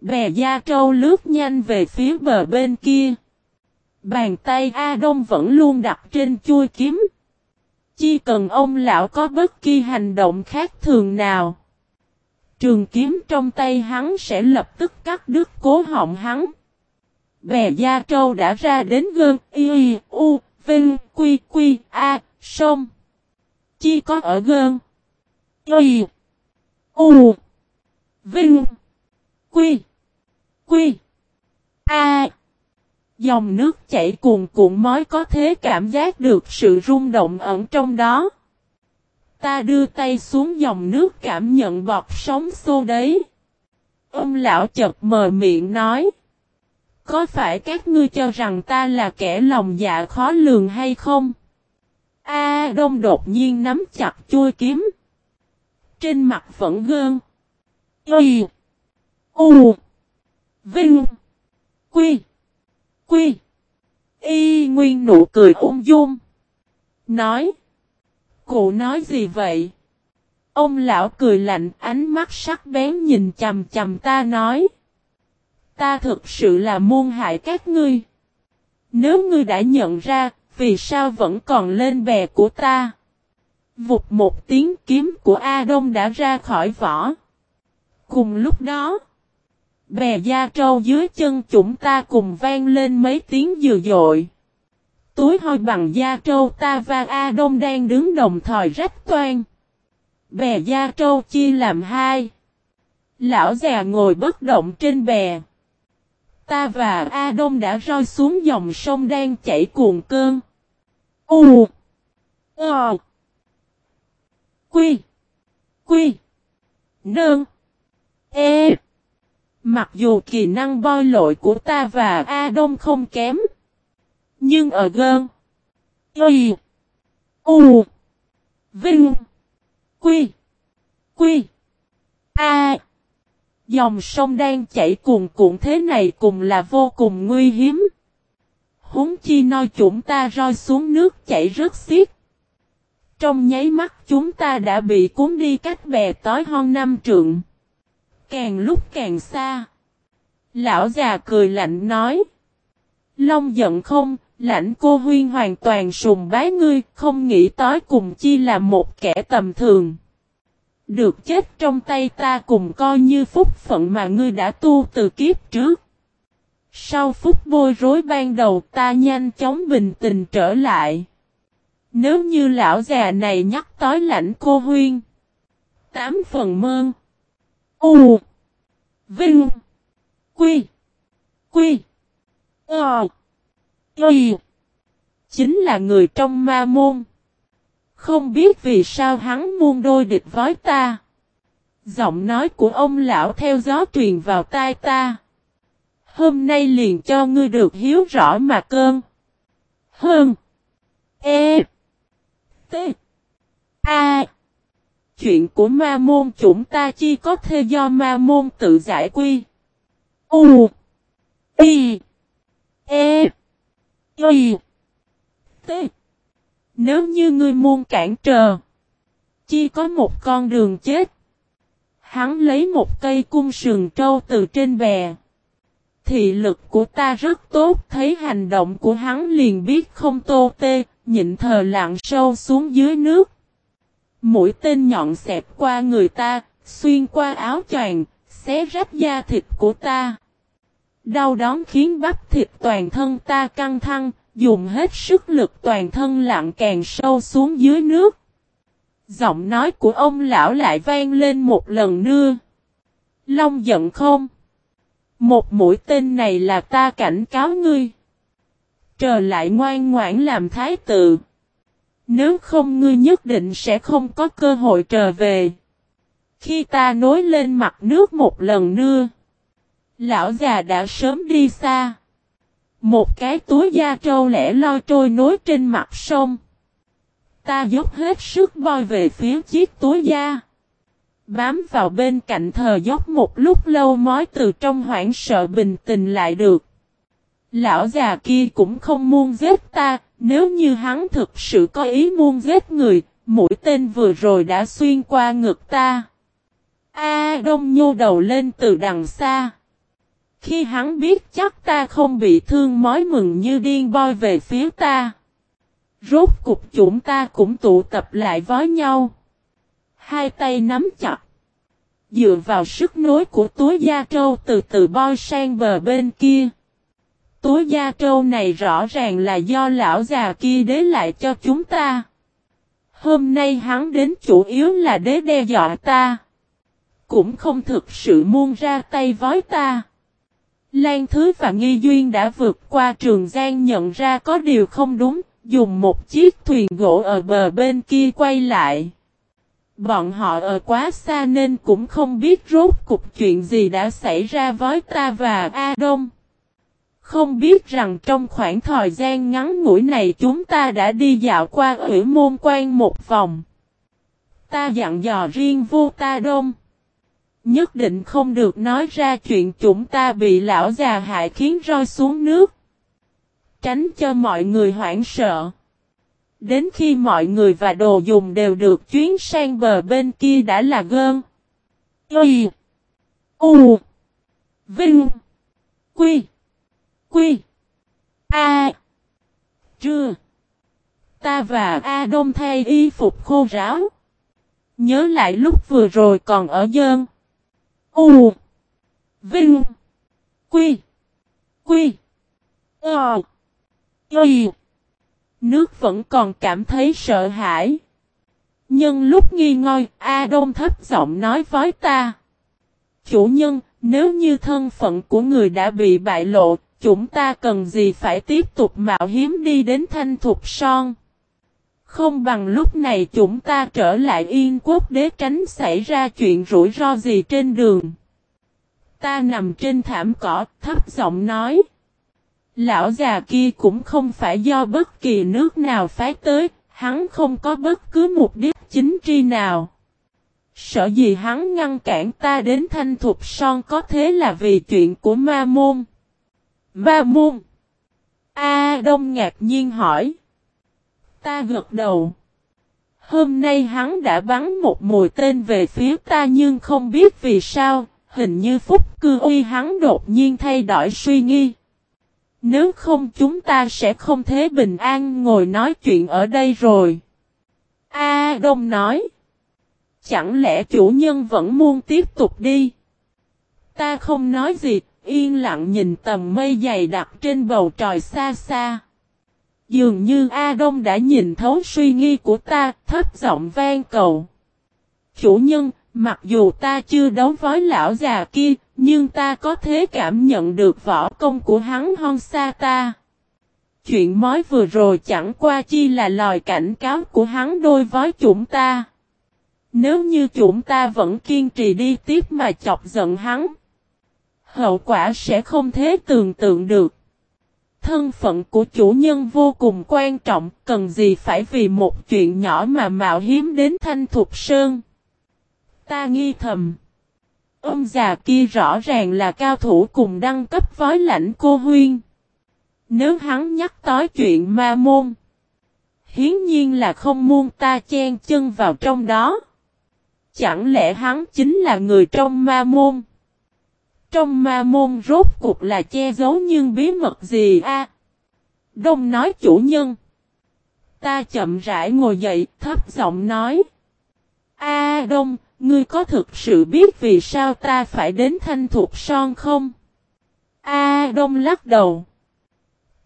Bè da trâu lướt nhanh về phía bờ bên kia. Bàn tay A Đông vẫn luôn đặt trên chui kiếm. Chỉ cần ông lão có bất kỳ hành động khác thường nào. Trường kiếm trong tay hắn sẽ lập tức cắt đứt cố họng hắn. Bè Gia Trâu đã ra đến gương y u, vinh, quy quy, a, sông. Chi có ở gơn y, u, vinh, quy quy, a Dòng nước chảy cuồn cuộn mới có thế cảm giác được sự rung động ẩn trong đó. Ta đưa tay xuống dòng nước cảm nhận bọt sóng xô đấy. Ông lão chật mờ miệng nói. Có phải các ngươi cho rằng ta là kẻ lòng dạ khó lường hay không? A, Đông đột nhiên nắm chặt chui kiếm. Trên mặt vẫn gơn. Y. U. Vinh. Quy. Quy. Y nguyên nụ cười ung dung. Nói. Cụ nói gì vậy? Ông lão cười lạnh ánh mắt sắc bén nhìn chầm chầm ta nói. Ta thực sự là muôn hại các ngươi. Nếu ngươi đã nhận ra, vì sao vẫn còn lên bè của ta? Vụt một tiếng kiếm của A Đông đã ra khỏi vỏ. Cùng lúc đó, bè da trâu dưới chân chúng ta cùng vang lên mấy tiếng dừa dội. Túi hôi bằng da trâu ta và A Đông đang đứng đồng thời rách toan. Bè da trâu chia làm hai. Lão già ngồi bất động trên bè. Ta và A Đông đã rơi xuống dòng sông đang chảy cuồn cơn. U. Ờ. Quy. Quy. Nương. E. Mặc dù kỳ năng bôi lội của ta và A Đông không kém. Nhưng ở gơn. Y. U. Vinh. Quy. Quy. A. Dòng sông đang chảy cuồn cuộn thế này cùng là vô cùng nguy hiểm. Húng chi noi chúng ta rơi xuống nước chảy rất xiết. Trong nháy mắt chúng ta đã bị cuốn đi cách bè tối hon năm trượng. Càng lúc càng xa. Lão già cười lạnh nói. Long giận không, lãnh cô huyên hoàn toàn sùng bái ngươi, không nghĩ tối cùng chi là một kẻ tầm thường. Được chết trong tay ta cùng coi như phúc phận mà ngươi đã tu từ kiếp trước. Sau phút bối rối ban đầu ta nhanh chóng bình tĩnh trở lại. Nếu như lão già này nhắc tối lãnh cô huyên. Tám phần mơn. U. Vinh. Quy. Quy. Ờ. Y. Chính là người trong ma môn. Không biết vì sao hắn muôn đôi địch với ta. Giọng nói của ông lão theo gió truyền vào tai ta. Hôm nay liền cho ngươi được hiếu rõ mà cơn. Hơn. E. T. A. Chuyện của ma môn chúng ta chi có thể do ma môn tự giải quy. U. Y. E. Y. T. Nếu như ngươi muôn cản trở. chỉ có một con đường chết. Hắn lấy một cây cung sườn trâu từ trên bè. Thị lực của ta rất tốt, thấy hành động của hắn liền biết không tô tê, nhịn thờ lặng sâu xuống dưới nước. Mũi tên nhọn xẹp qua người ta, xuyên qua áo choàng, xé rách da thịt của ta. Đau đớn khiến bắp thịt toàn thân ta căng thẳng, dùng hết sức lực toàn thân lặng càng sâu xuống dưới nước. Giọng nói của ông lão lại vang lên một lần nữa. Long giận không? Một mũi tên này là ta cảnh cáo ngươi. Trở lại ngoan ngoãn làm thái tử. Nếu không ngươi nhất định sẽ không có cơ hội trở về. Khi ta nối lên mặt nước một lần nữa. Lão già đã sớm đi xa. Một cái túi da trâu lẻ loi trôi nối trên mặt sông. Ta dốc hết sức voi về phía chiếc túi da. Bám vào bên cạnh thờ dốc một lúc lâu mới từ trong hoảng sợ bình tĩnh lại được. Lão già kia cũng không muốn giết ta, nếu như hắn thực sự có ý muốn giết người, mũi tên vừa rồi đã xuyên qua ngực ta. A đông nhô đầu lên từ đằng xa. Khi hắn biết chắc ta không bị thương mói mừng như điên boi về phía ta. Rốt cục chúng ta cũng tụ tập lại với nhau. Hai tay nắm chặt. Dựa vào sức nối của túi da trâu từ từ boi sang bờ bên kia. Túi da trâu này rõ ràng là do lão già kia đế lại cho chúng ta. Hôm nay hắn đến chủ yếu là đế đe dọa ta. Cũng không thực sự muôn ra tay với ta. Lan Thứ và Nghi Duyên đã vượt qua Trường Giang nhận ra có điều không đúng, dùng một chiếc thuyền gỗ ở bờ bên kia quay lại. Bọn họ ở quá xa nên cũng không biết rốt cục chuyện gì đã xảy ra với ta và A Đông. Không biết rằng trong khoảng thời gian ngắn ngủi này chúng ta đã đi dạo qua ủy môn quan một vòng. Ta dặn dò riêng vô ta đông. Nhất định không được nói ra chuyện chúng ta bị lão già hại khiến rơi xuống nước. Tránh cho mọi người hoảng sợ. Đến khi mọi người và đồ dùng đều được chuyến sang bờ bên kia đã là gơn. Y. U. Vinh. Quy. Quy. A. Trưa. Ta và A Đông thay y phục khô ráo. Nhớ lại lúc vừa rồi còn ở dơn. U. Vinh. Quy. Quy. Ờ. Y. Nước vẫn còn cảm thấy sợ hãi. Nhưng lúc nghi ngôi, A Đông thấp giọng nói với ta. Chủ nhân, Nếu như thân phận của người đã bị bại lộ, chúng ta cần gì phải tiếp tục mạo hiếm đi đến thanh thục son. Không bằng lúc này chúng ta trở lại yên quốc đế tránh xảy ra chuyện rủi ro gì trên đường. Ta nằm trên thảm cỏ, thấp giọng nói. Lão già kia cũng không phải do bất kỳ nước nào phái tới, hắn không có bất cứ mục đích chính tri nào. Sợ gì hắn ngăn cản ta đến thanh thục son có thế là vì chuyện của ma môn. Ma môn. A Đông ngạc nhiên hỏi. Ta gật đầu. Hôm nay hắn đã bắn một mùi tên về phía ta nhưng không biết vì sao, hình như phúc cư uy hắn đột nhiên thay đổi suy nghi. Nếu không chúng ta sẽ không thế bình an ngồi nói chuyện ở đây rồi. A Đông nói. Chẳng lẽ chủ nhân vẫn muốn tiếp tục đi? Ta không nói gì, yên lặng nhìn tầm mây dày đặc trên bầu trời xa xa. Dường như A Đông đã nhìn thấu suy nghĩ của ta, thấp giọng vang cầu. Chủ nhân, mặc dù ta chưa đấu với lão già kia, nhưng ta có thể cảm nhận được võ công của hắn hơn xa ta. Chuyện mới vừa rồi chẳng qua chi là lời cảnh cáo của hắn đôi với chúng ta. Nếu như chúng ta vẫn kiên trì đi tiếp mà chọc giận hắn, hậu quả sẽ không thế tưởng tượng được. Thân phận của chủ nhân vô cùng quan trọng, cần gì phải vì một chuyện nhỏ mà mạo hiếm đến thanh thục sơn. Ta nghi thầm. Ông già kia rõ ràng là cao thủ cùng đăng cấp với lãnh cô huyên. Nếu hắn nhắc tới chuyện ma môn, hiến nhiên là không muốn ta chen chân vào trong đó. Chẳng lẽ hắn chính là người trong ma môn? Trong ma môn rốt cục là che giấu nhưng bí mật gì a? Đông nói chủ nhân. Ta chậm rãi ngồi dậy, thấp giọng nói. A Đông, ngươi có thực sự biết vì sao ta phải đến thanh thuộc son không? A Đông lắc đầu.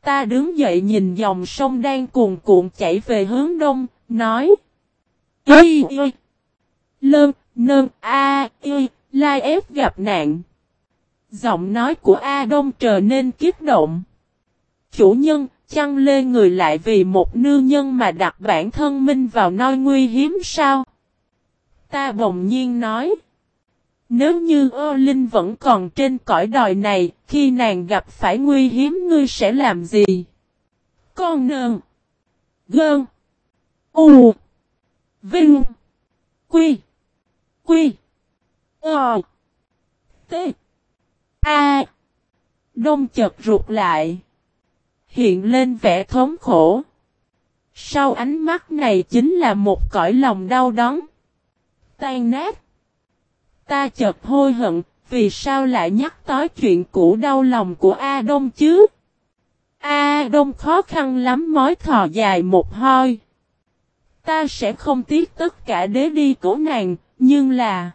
Ta đứng dậy nhìn dòng sông đang cuồn cuộn chảy về hướng đông, nói. Ê, ê, Lơn, nơn, a, y, lai ép gặp nạn. Giọng nói của A Đông trở nên kiếp động. Chủ nhân, chăng lê người lại vì một nư nhân mà đặt bản thân minh vào nơi nguy hiếm sao? Ta bỗng nhiên nói. Nếu như ơ linh vẫn còn trên cõi đòi này, khi nàng gặp phải nguy hiếm ngươi sẽ làm gì? Con nương Gơn. U. Vinh. Quy. Quy. Ờ. T. A. Đông chợt rụt lại. Hiện lên vẻ thống khổ. Sau ánh mắt này chính là một cõi lòng đau đớn. Tan nát. Ta chợt hôi hận, vì sao lại nhắc tới chuyện cũ đau lòng của A Đông chứ? A Đông khó khăn lắm mới thò dài một hơi. Ta sẽ không tiếc tất cả đế đi cổ nàng, nhưng là...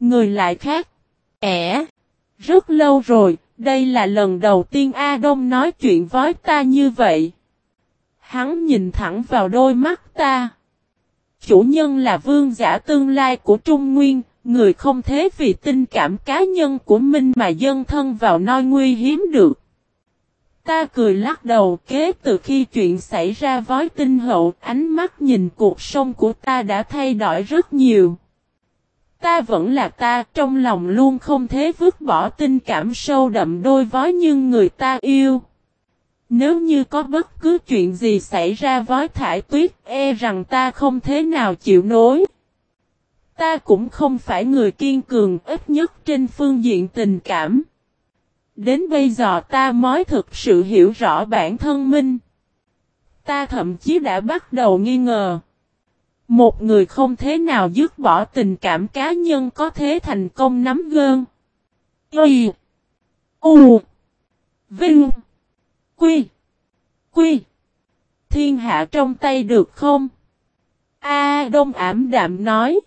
Người lại khác. Ẻ. Rất lâu rồi, đây là lần đầu tiên A Đông nói chuyện với ta như vậy. Hắn nhìn thẳng vào đôi mắt ta. Chủ nhân là vương giả tương lai của Trung Nguyên, người không thế vì tình cảm cá nhân của mình mà dân thân vào nơi nguy hiếm được. Ta cười lắc đầu kế từ khi chuyện xảy ra với tinh hậu, ánh mắt nhìn cuộc sống của ta đã thay đổi rất nhiều. Ta vẫn là ta, trong lòng luôn không thế vứt bỏ tình cảm sâu đậm đôi với nhưng người ta yêu. Nếu như có bất cứ chuyện gì xảy ra với thải tuyết e rằng ta không thế nào chịu nối. Ta cũng không phải người kiên cường ít nhất trên phương diện tình cảm. Đến bây giờ ta mới thực sự hiểu rõ bản thân mình. Ta thậm chí đã bắt đầu nghi ngờ. Một người không thế nào dứt bỏ tình cảm cá nhân có thế thành công nắm gơn. Y. U. Vinh. Quy. Quy. Thiên hạ trong tay được không? A Đông ảm đạm nói.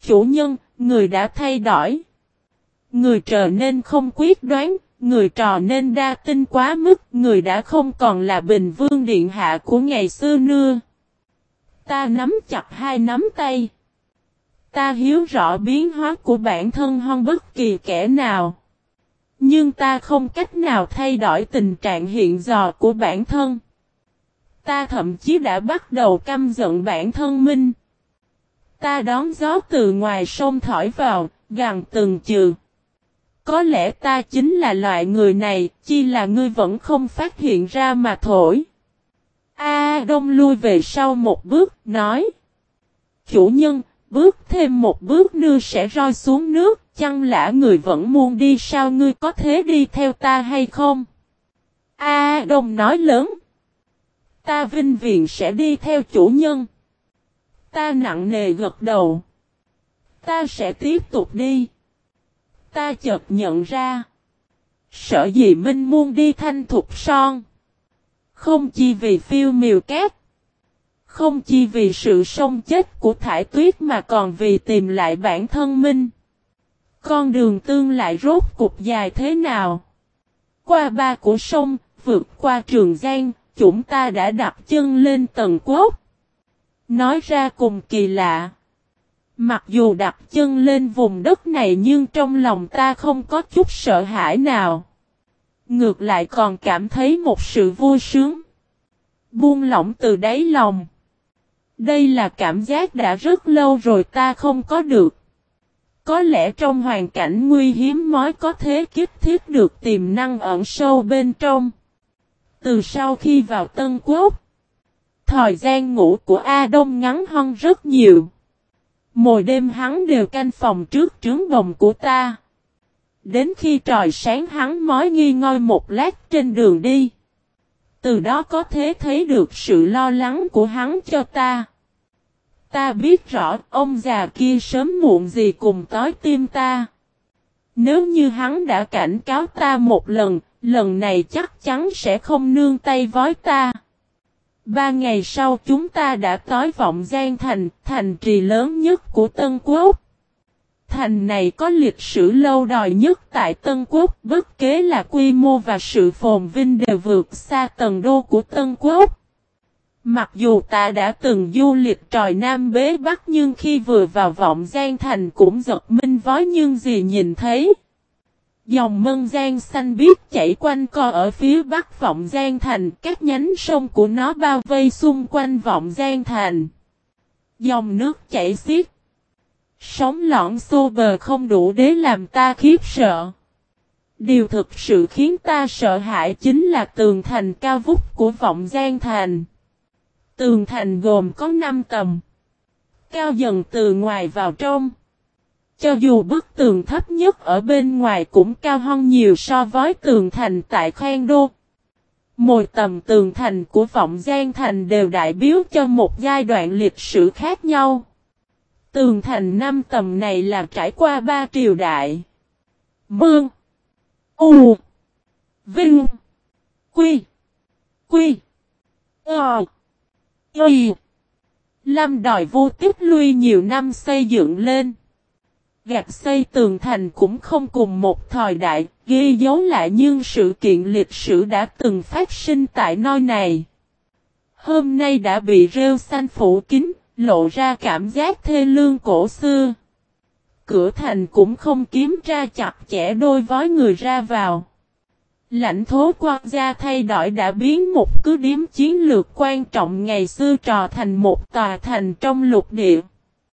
Chủ nhân, người đã thay đổi. Người trở nên không quyết đoán, người trò nên đa tin quá mức, người đã không còn là bình vương điện hạ của ngày xưa nữa. Ta nắm chặt hai nắm tay. Ta hiếu rõ biến hóa của bản thân hơn bất kỳ kẻ nào. Nhưng ta không cách nào thay đổi tình trạng hiện giờ của bản thân. Ta thậm chí đã bắt đầu căm giận bản thân mình. Ta đón gió từ ngoài sông thổi vào, gằn từng chừ. Có lẽ ta chính là loại người này, chi là ngươi vẫn không phát hiện ra mà thổi. A Đông lui về sau một bước, nói. Chủ nhân, bước thêm một bước nưa sẽ rơi xuống nước, chăng lã người vẫn muốn đi sao ngươi có thế đi theo ta hay không? A Đông nói lớn. Ta vinh viện sẽ đi theo chủ nhân. Ta nặng nề gật đầu. Ta sẽ tiếp tục đi. Ta chợt nhận ra. Sợ gì Minh Muôn đi thanh thục son. Không chỉ vì phiêu miều cát. Không chỉ vì sự sông chết của thải tuyết mà còn vì tìm lại bản thân Minh. Con đường tương lại rốt cục dài thế nào? Qua ba của sông, vượt qua trường giang, chúng ta đã đặt chân lên tầng quốc. Nói ra cùng kỳ lạ. Mặc dù đặt chân lên vùng đất này nhưng trong lòng ta không có chút sợ hãi nào. Ngược lại còn cảm thấy một sự vui sướng. Buông lỏng từ đáy lòng. Đây là cảm giác đã rất lâu rồi ta không có được. Có lẽ trong hoàn cảnh nguy hiếm mới có thế kích thiết được tiềm năng ẩn sâu bên trong. Từ sau khi vào Tân Quốc, thời gian ngủ của A Đông ngắn hơn rất nhiều. Mỗi đêm hắn đều canh phòng trước trướng bồng của ta. Đến khi trời sáng hắn mới nghi ngơi một lát trên đường đi. Từ đó có thể thấy được sự lo lắng của hắn cho ta. Ta biết rõ ông già kia sớm muộn gì cùng tối tim ta. Nếu như hắn đã cảnh cáo ta một lần, lần này chắc chắn sẽ không nương tay với ta. Ba ngày sau chúng ta đã tới vọng Giang Thành, thành trì lớn nhất của Tân Quốc. Thành này có lịch sử lâu đời nhất tại Tân Quốc, bất kế là quy mô và sự phồn vinh đều vượt xa tầng đô của Tân Quốc. Mặc dù ta đã từng du lịch tròi Nam Bế Bắc nhưng khi vừa vào vọng Giang Thành cũng giật minh với những gì nhìn thấy. Dòng mân giang xanh biếc chảy quanh co ở phía bắc vọng Giang Thành, các nhánh sông của nó bao vây xung quanh vọng Giang Thành. Dòng nước chảy xiết. Sóng lõn xô bờ không đủ để làm ta khiếp sợ. Điều thực sự khiến ta sợ hãi chính là tường thành cao vút của vọng gian Thành. Tường thành gồm có 5 tầm. Cao dần từ ngoài vào trong. Cho dù bức tường thấp nhất ở bên ngoài cũng cao hơn nhiều so với tường thành tại Khoan Đô. Mỗi tầm tường thành của Vọng gian Thành đều đại biểu cho một giai đoạn lịch sử khác nhau. Tường thành năm tầm này là trải qua ba triều đại. Mương. U. Vinh. Quy. Quy. Ờ. Y. Lâm đòi vô tiếp lui nhiều năm xây dựng lên. Gạt xây tường thành cũng không cùng một thời đại, ghi dấu lại nhưng sự kiện lịch sử đã từng phát sinh tại nơi này. Hôm nay đã bị rêu xanh phủ kín, lộ ra cảm giác thê lương cổ xưa. Cửa thành cũng không kiếm ra chặt chẽ đôi vói người ra vào. Lãnh thố quan gia thay đổi đã biến một cứ điếm chiến lược quan trọng ngày xưa trò thành một tòa thành trong lục địa.